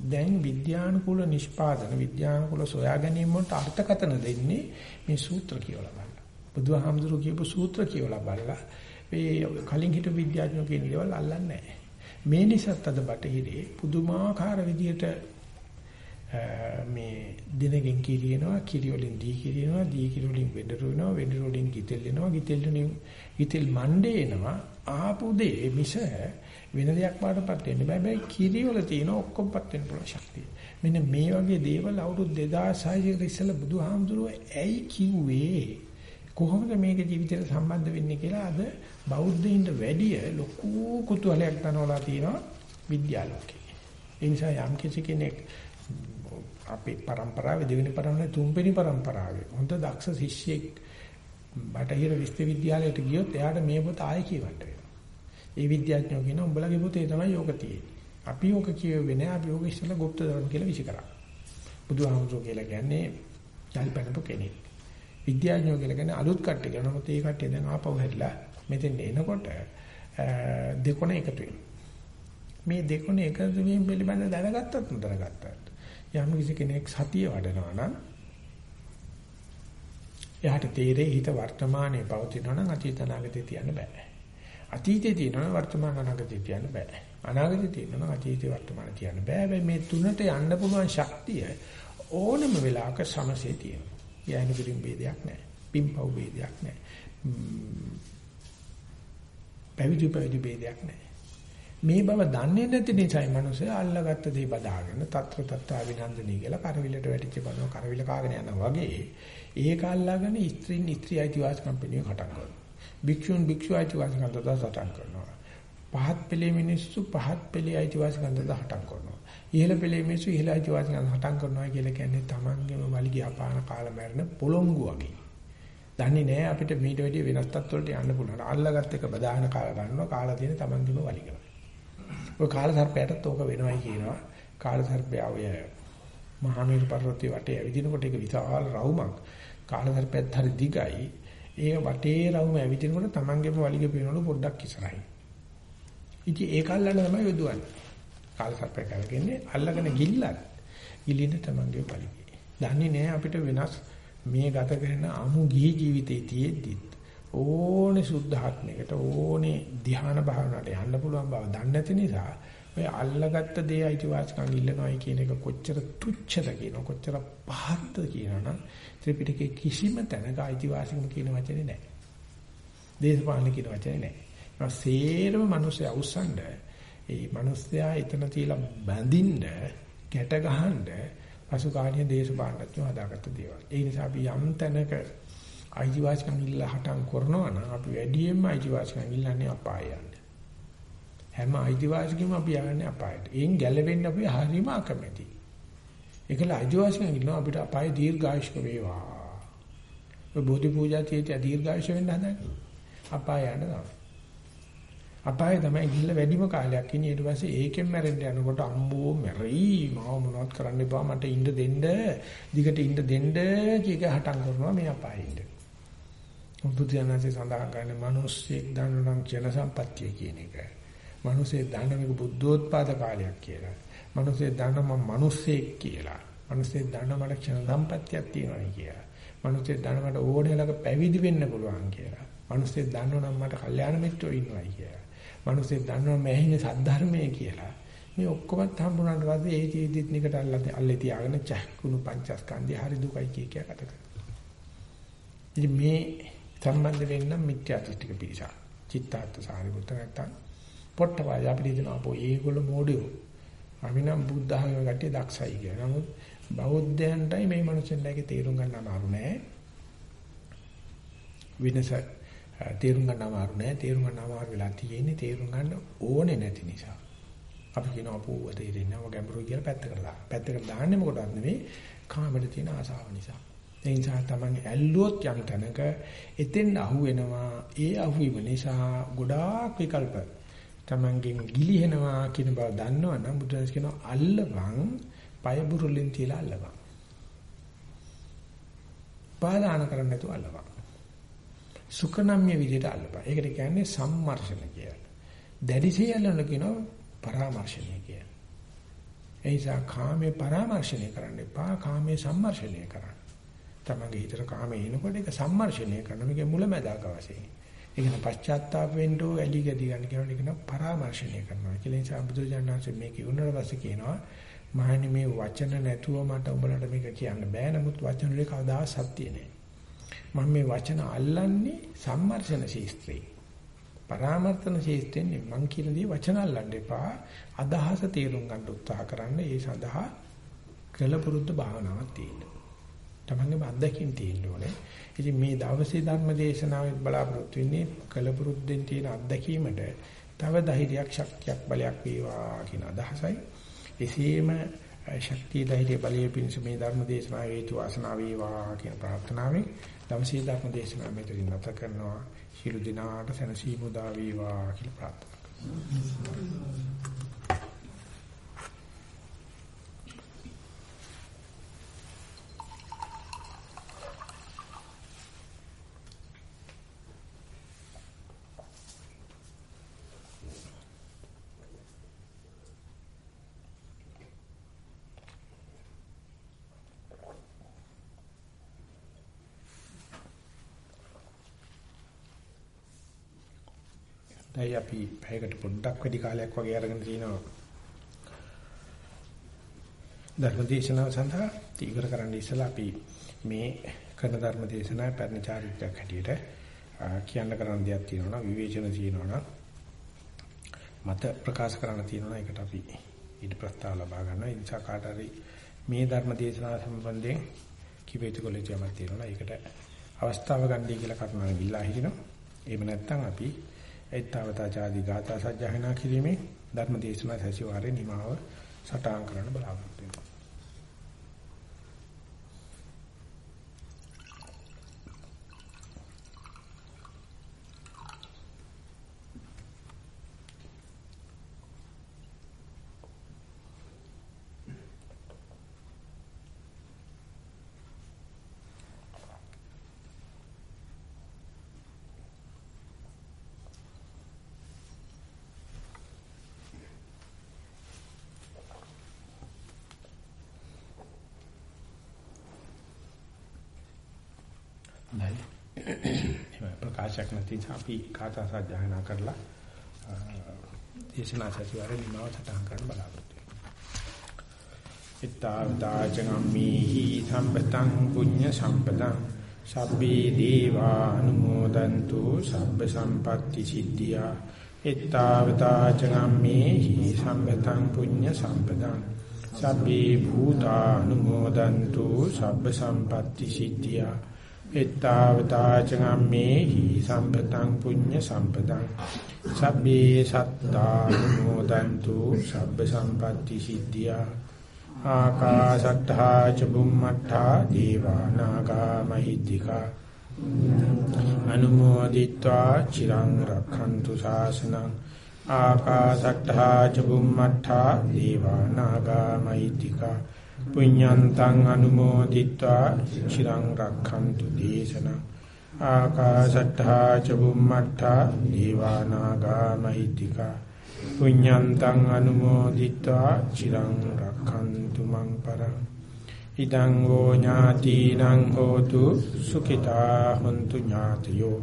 දැන් විද්‍යානුකූල නිෂ්පාදන විද්‍යානුකූල සොයා ගැනීම වලට අර්ථකථන දෙන්නේ මේ සූත්‍ර කියවලා බලලා. බුදුහාමුදුරුවෝ කියපු සූත්‍ර කියවලා බලලා මේ කලින් හිටපු විද්‍යාඥයෝ කියන දේවල් අල්ලන්නේ නැහැ. මේ නිසාත් අද බටහිරේ පුදුමාකාර විදියට මේ දිනකින් කිරිනවා කිරි වලින් දී කිරිනවා දී කිරි වලින් වෙඩරු වෙනවා වෙඩරු වලින් ගිතෙල් වෙනවා ගිතෙල් වලින් ගිතෙල් මණ්ඩේ එනවා ආපු දේ මිස වෙන දෙයක් වඩපත් වෙන්න බෑ. බෑ කිරි වල තියෙන ඔක්කොමපත් වෙන්න පුළුවන් ශක්තිය. මෙන්න මේ වගේ දේවල් අවුරුදු 2600 කට ඉස්සෙල්ලා බුදුහාමුදුරුවෝ ඇයි කිව්වේ? කොහොමද මේක ජීවිතයට සම්බන්ධ වෙන්නේ කියලා අද බෞද්ධයින්ට වැඩිය ලොකු කුතුහලයක් දනවලා තියෙනවා විද්‍යාලෝකේ. ඒ නිසා යම් කිසි කෙනෙක් අපේ પરම්පරාවේ දෙවෙනි પરම්පරාවේ තුන්වෙනි પરම්පරාවේ හොඳ දක්ෂ ශිෂ්‍යෙක් බටහිර විශ්වවිද්‍යාලයට ගියොත් එයාට මේ පොත ආයෙ කියවන්න වෙනවා. ඒ විද්‍යාඥයෝ කියන උඹලගේ පොතේ තමයි යෝග තියෙන්නේ. අපි යෝග කියුවේ නෑ අපි යෝග ඉස්සෙල්ලා গুপ্ত ධර්ම කියලා විසි කරා. බුදුහාමුදුරුවෝ කියලා කියන්නේ යල්පැනපු කෙනෙක්. විද්‍යාඥයෝ කියලා කියන්නේ අලුත් කට්ටිය කියලා. නමුත් ඒ කට්ටිය දැන් ආපහු හැරිලා මෙතෙන් එනකොට දෙකොණ එකතු වෙනවා. මේ දෙකොණ එකතු වීම පිළිබඳ දැනගත්තත් නොදැනගත්තත් යම් කිසි කෙනෙක් සතිය වඩනවා නම් එයාට තේරෙයි හිත වර්තමානයේ පවතිනවා නම් අතීත අනාගතේ තියන්න බෑ. අතීතේ තියෙනවා වර්තමාන අනාගතේ තියන්න බෑ. අනාගතේ තියෙනවා අතීතේ වර්තමාන තියන්න බෑ. හැබැයි මේ තුනට යන්න පුළුවන් ශක්තිය ඕනම වෙලාවක සමසේ තියෙනවා. යෑනි පිටින් ભેදයක් නැහැ. පිම්පව් ભેදයක් නැහැ. පැවිදි පැවිදි ભેදයක් නැහැ. මේ බව දන්නේ නැති නිසායි මිනිස්සු අල්ලගත්ත දේ බදාගෙන తත්‍ර తත්තා විනන්දනී කියලා කරවිලට වැටිච්ච බව කරවිල කාගෙන යනවා වගේ ඒක අල්ලාගෙන ස්ත්‍රීන් ස්ත්‍රී අයිතිවාසිකම් පිළිවෙල හටන් කරනවා. භික්ෂුන් භික්ෂු අයිතිවාසිකම් දත හටන් කරනවා. පහත් පෙළේ මිනිස්සු පහත් පෙළේ අයිතිවාසිකම් දත හටන් කරනවා. ඉහළ පෙළේ මිනිස්සු ඉහළ අයිතිවාසිකම් හටන් කරනවා කියලා කියන්නේ Tamangeම වලිගය අපාන කාල මැරෙන පොළොංගු වගේ. දන්නේ නැහැ අපිට මීට වැඩිය වෙනස් තත්ත්වවලට යන්න පුළුවන්. අල්ලගත් එක බදාගෙන කාල ගන්නවා කාලා තියෙන Tamangeම වලිගය. ඔය කාල සර්පයටත් ඕක වෙනවයි කියනවා. කාල සර්පයා ඔය මහාමීර පර්වතයේ වටේ ඇවිදිනකොට ඒක විශාල රවුමක්. කාල සර්පයත් හරි දිගයි. ඒ වටේ රවුම ඇවිදිනකොට Tamangeම වලිග පේනවලු පොඩ්ඩක් ඉස්සරහින්. ඉතින් ඒක අල්ලන්න තමයි යොදවන්නේ. කාල සර්පය කරගන්නේ අල්ලගෙන ගිල්ලක්. ගිලින්න Tamange වලිගේ. දන්නේ නැහැ අපිට වෙනස් මේ ගත කරන අමු ගිහි ජීවිතයේ තියෙද්දි ඕනේ සුද්ධාත්මයකට ඕනේ ධ්‍යාන භාවනාවට යන්න පුළුවන් බව දන්නේ නැති නිසා ඔය අල්ලගත්ත දේ අයිතිවාසිකම් ඉල්ලනවායි කියන එක කොච්චර තුච්ඡද කියන කොච්චර පහත්ද කියනනම් ත්‍රිපිටකයේ කිසිම තැනක අයිතිවාසිකම් කියන වචනේ නැහැ. දේශපාලන කියන වචනේ නැහැ. ඒක සේරම මිනිස්සු අවුස්සන්න ඒ මිනිස්සයා එතන තියලා බැඳින්න ගැට ගහන්න පසුකාලීන දේශපාලනඥයෝ හදාගත්ත දේවල්. ඒ නිසා අපි යම් තැනක අයිතිවාසිකම් ඉල්ල හටන් කරනවා නම් අපි වැඩියෙන්ම අයිතිවාසිකම් ඉල්ලන්නේ අපායයන්ට. හැම අයිතිවාසිකම අපි යන්නේ අපායට. එයින් ගැලවෙන්න අපි හරිම අකමැතියි. ඒකල අයිතිවාසිකම් ඉල්ලනවා අපිට අපාය දීර්ඝායුෂ්ක වේවා. ඔය බෝධි පූජා තියෙති දීර්ඝායුෂ වෙන්න හදන්නේ. අපාය යන්න තමයි. අපාය තමයි ගිහිල්ලා වැඩිම කාලයක් ඉන්නේ ඊට පස්සේ ඒකෙන් මැරෙන්න යනකොට අම්බෝ මැරෙයි මාව මොනවත් කරන්න එපා මට ඉන්න දෙන්න දිගට ඉන්න දෙන්න කීක හටන් කරනවා මේ අපායෙ ඉන්න. බුදුදහමේ සඳහන් කරන්නේ මිනිස්සෙක් දන්නනම් ජන සම්පත්තිය කියන එක. මිනිස්සේ දන්න මේක බුද්ධෝත්පාද කාලයක් කියලා. මිනිස්සේ දන්න මම මිනිස්සෙක් කියලා. මිනිස්සේ දන්න මට ක්ෂණ සම්පත්තියක් තියෙනවා කියලා. මිනිස්සේ දන්න මට ඕනෙලක පැවිදි වෙන්න පුළුවන් කියලා. මිනිස්සේ දන්නවනම් මට කල්යාණ මිත්‍රයෝ ඉන්නවයි කියලා. මිනිස්සු දන්නවා මේ ඇහිනේ සද්ධර්මයේ කියලා. මේ ඔක්කොමත් හම්බුනාට පස්සේ ඒ ජීවිතෙත් නිකට අල්ලන්නේ අල්ලේ තියාගෙන චක්කුණු පංචස්කන්ධය හරි දුකයි කිය කිය කතා කරනවා. ඉතින් මේ සම්බන්ධ වෙන්න මිත්‍යා දෘෂ්ටික පිරිසක්. චිත්තාර්ථ සාරිපුත්‍ර නැත්තම් පොට්ටපාය අපිට දෙන අපෝ ඒගොල්ලෝ මොඩියෝ. අපි නම් බුද්ධ ආගම කට්ටිය දක්ෂයි කියලා. නමුත් බෞද්ධයන්ටයි මේ මිනිස්සුන්ටයි තේරුම් ගන්න අමාරු නෑ. විනස තේරුම් ගන්න අමාරු නෑ. තේරුම් ගන්න අමාරු වෙලා තියෙන්නේ තේරුම් ගන්න ඕනේ නැති නිසා. අපි කියන අපෝව තේරෙන්නේ නැහැ. ගැඹුරු කියලා පැත්තකට දාන්න. පැත්තකට දාන්නේ මොකටද නෙවෙයි කාමයට තියෙන ආසාව නිසා. ඒ නිසා තමයි ඇල්ලුවොත් යම් තැනක එතෙන් අහු වෙනවා. ඒ අහුවීම නිසා ගොඩාක් විකල්ප තමන්ගෙන් ගිලිහෙනවා කියන බව දන්නවනම් බුදුරජාණන් කියනවා අල්ලවන් පය බුරුලෙන් තියලා අල්ලවන්. පාදාන කරන්න නැතුව අල්ලවන්. සුඛනම්ය විදිහට අල්ලපන්. ඒකට කියන්නේ සම්මර්ෂණ කියලා. දැඩිසේ අල්ලන කියනවා පරාමර්ශණය කියන්නේ. ඒ නිසා කාමේ පරාමර්ශණය කරන්න එපා කාමේ සම්මර්ෂණය කරන්න. තමන්ගේ හිතට කාමේ එනකොට ඒක සම්මර්ෂණය කරන මේක මුලැමැදාක වශයෙන්. ඒක න පශ්චාත්තාප වෙන්න ඕ ඇලි ගදී ගන්න කියනවා ඒක න පරාමර්ශණය කරනවා. ඒ නිසා බුදුරජාණන්සේ මේක උනර පස්සේ කියනවා මහණනි මේ වචන නැතුව මට උඹලට මේක කියන්න බෑ. නමුත් වචන වල කවදා සත්‍ය නෑ. මම මේ වචන අල්ලන්නේ සම්මර්ෂණ ශාස්ත්‍රයේ. පරාමර්ථන ශේෂ්ඨෙන් මං කියන දේ වචන අල්ලන්න එපා. අදහස තේරුම් ගන්න උත්සාහ කරන්න. ඒ සඳහා කළපුරුද්ද භාවනාවක් තියෙන්න. තමන්ගේ අත්දැකීම් තියෙන්න ඕනේ. ඉතින් මේ දවසේ ධර්ම දේශනාවෙත් බලාපොරොත්තු වෙන්නේ කළපුරුද්දෙන් තියෙන අත්දැකීමට තව ධෛර්යයක් ශක්තියක් බලයක් වේවා කියන අදහසයි. එසේම ශක්තිය ධෛර්ය බලය පිණිස මේ ධර්ම දේශනාව හේතු වාසනා වේවා කියන ප්‍රාර්ථනාවෙන් දවසේ ධර්ම දේශනාව මෙතනින් නැත කරනවා. සියලු දිනාට සැනසීම උදා වේවා කියලා ප්‍රාර්ථනා කරනවා. දැන් අපි පැයකට පොඩ්ඩක් වැඩි කාලයක් වගේ අරගෙන තිනවා. ධර්මදේශනාව සඳහා තීව්‍ර කරන්න ඉස්සලා අපි මේ කරන ධර්මදේශනාවේ පැරණි චාරිත්‍රාක් හැටියට කියන්න කරන්න දෙයක් තියෙනවා නම් විවේචන තියෙනවා නම් මත ප්‍රකාශ කරන්න තියෙනවා ඒකට අපි ඊට ප්‍රස්තාව ලබා ගන්නවා. ඒ නිසා කාට හරි මේ ධර්මදේශනාව සම්බන්ධයෙන් කිවිතු කොලේජියක් තියෙනවා. ඒකට අවස්ථාව ගන්නයි කියලා කරුණාවෙන් ඉල්ලා හිටිනවා. එහෙම නැත්නම් අපි ඒත්තාවතාචාදී ගාථා සජ්ජහනා කිරීමේ ධර්ම දේශනා සැසිවාරේ නිමාව සටහන් කරන්න බලාපොරොත්තු වෙනවා. ප්‍රකාශයක් නැති නිසා අපි කාථා සජ්ජායනා කරලා දේශනා සතිವಾರේ නිමාව සටහන් කරන්න බලාපොරොත්තු වෙනවා. ittavdācagammihi sampatang puñña sampatang sabbī dīvānumodantu sabba sampatti siddhiyā ittavdācagammihi sampatang puñña sampatang sabbī bhūtānumodantu sabba sampatti siddhiyā එත්තාවතාචගම්මේහි සම්පතං පුඤ්ඤ සම්පතං සබ්බේ සත්තානුමෝදන්තු සබ්බ සම්පatti සිද්ධියා ආකාශත්තා ච බුම්මත්තා දීවානාගා මහිද්దికා අනුමෝදිත්වා චිරං රක්ඛන්තු ශාසනං ආකාශත්තා ච බුම්මත්තා දීවානාගා මහිද්దికා පුඤ්ඤන්තං අනුමෝදිත්වා චිරං රක්ඛන්තු දේශනං ආකාශට්ඨා ච බුම්මට්ඨා දීවානාගා මහිත්‍තිකා පුඤ්ඤන්තං අනුමෝදිත්වා චිරං රක්ඛන්තු මං පරං ඉදං ෝ ඥාතිනං හෝතු සුඛිතා හොන්තු ඥාතයෝ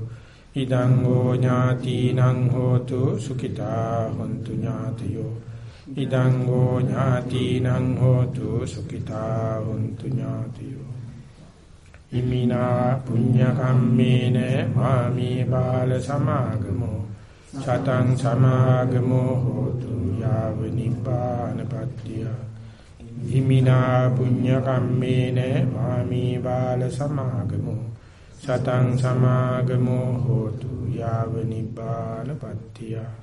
ඉදං හෝ ඥාතිනං හෝතු සුඛිතා හොන්තු ඥාතයෝ ඉදං හෝ ඥාතිනං හෝතු සුඛිතා හොන්තු ඥාතයෝ. ඉමිනා පුඤ්ඤ කම්මේන මාමි බාල සමාගමෝ. සතං සමාගමෝ හෝතු යාව නිපානපත්තිය ඉමිනා පුඤ්ඤ කම්මේන මාමි බාල සමාගමෝ. සතං සමාගමෝ හෝතු යාව නිබ්බානපත්තිය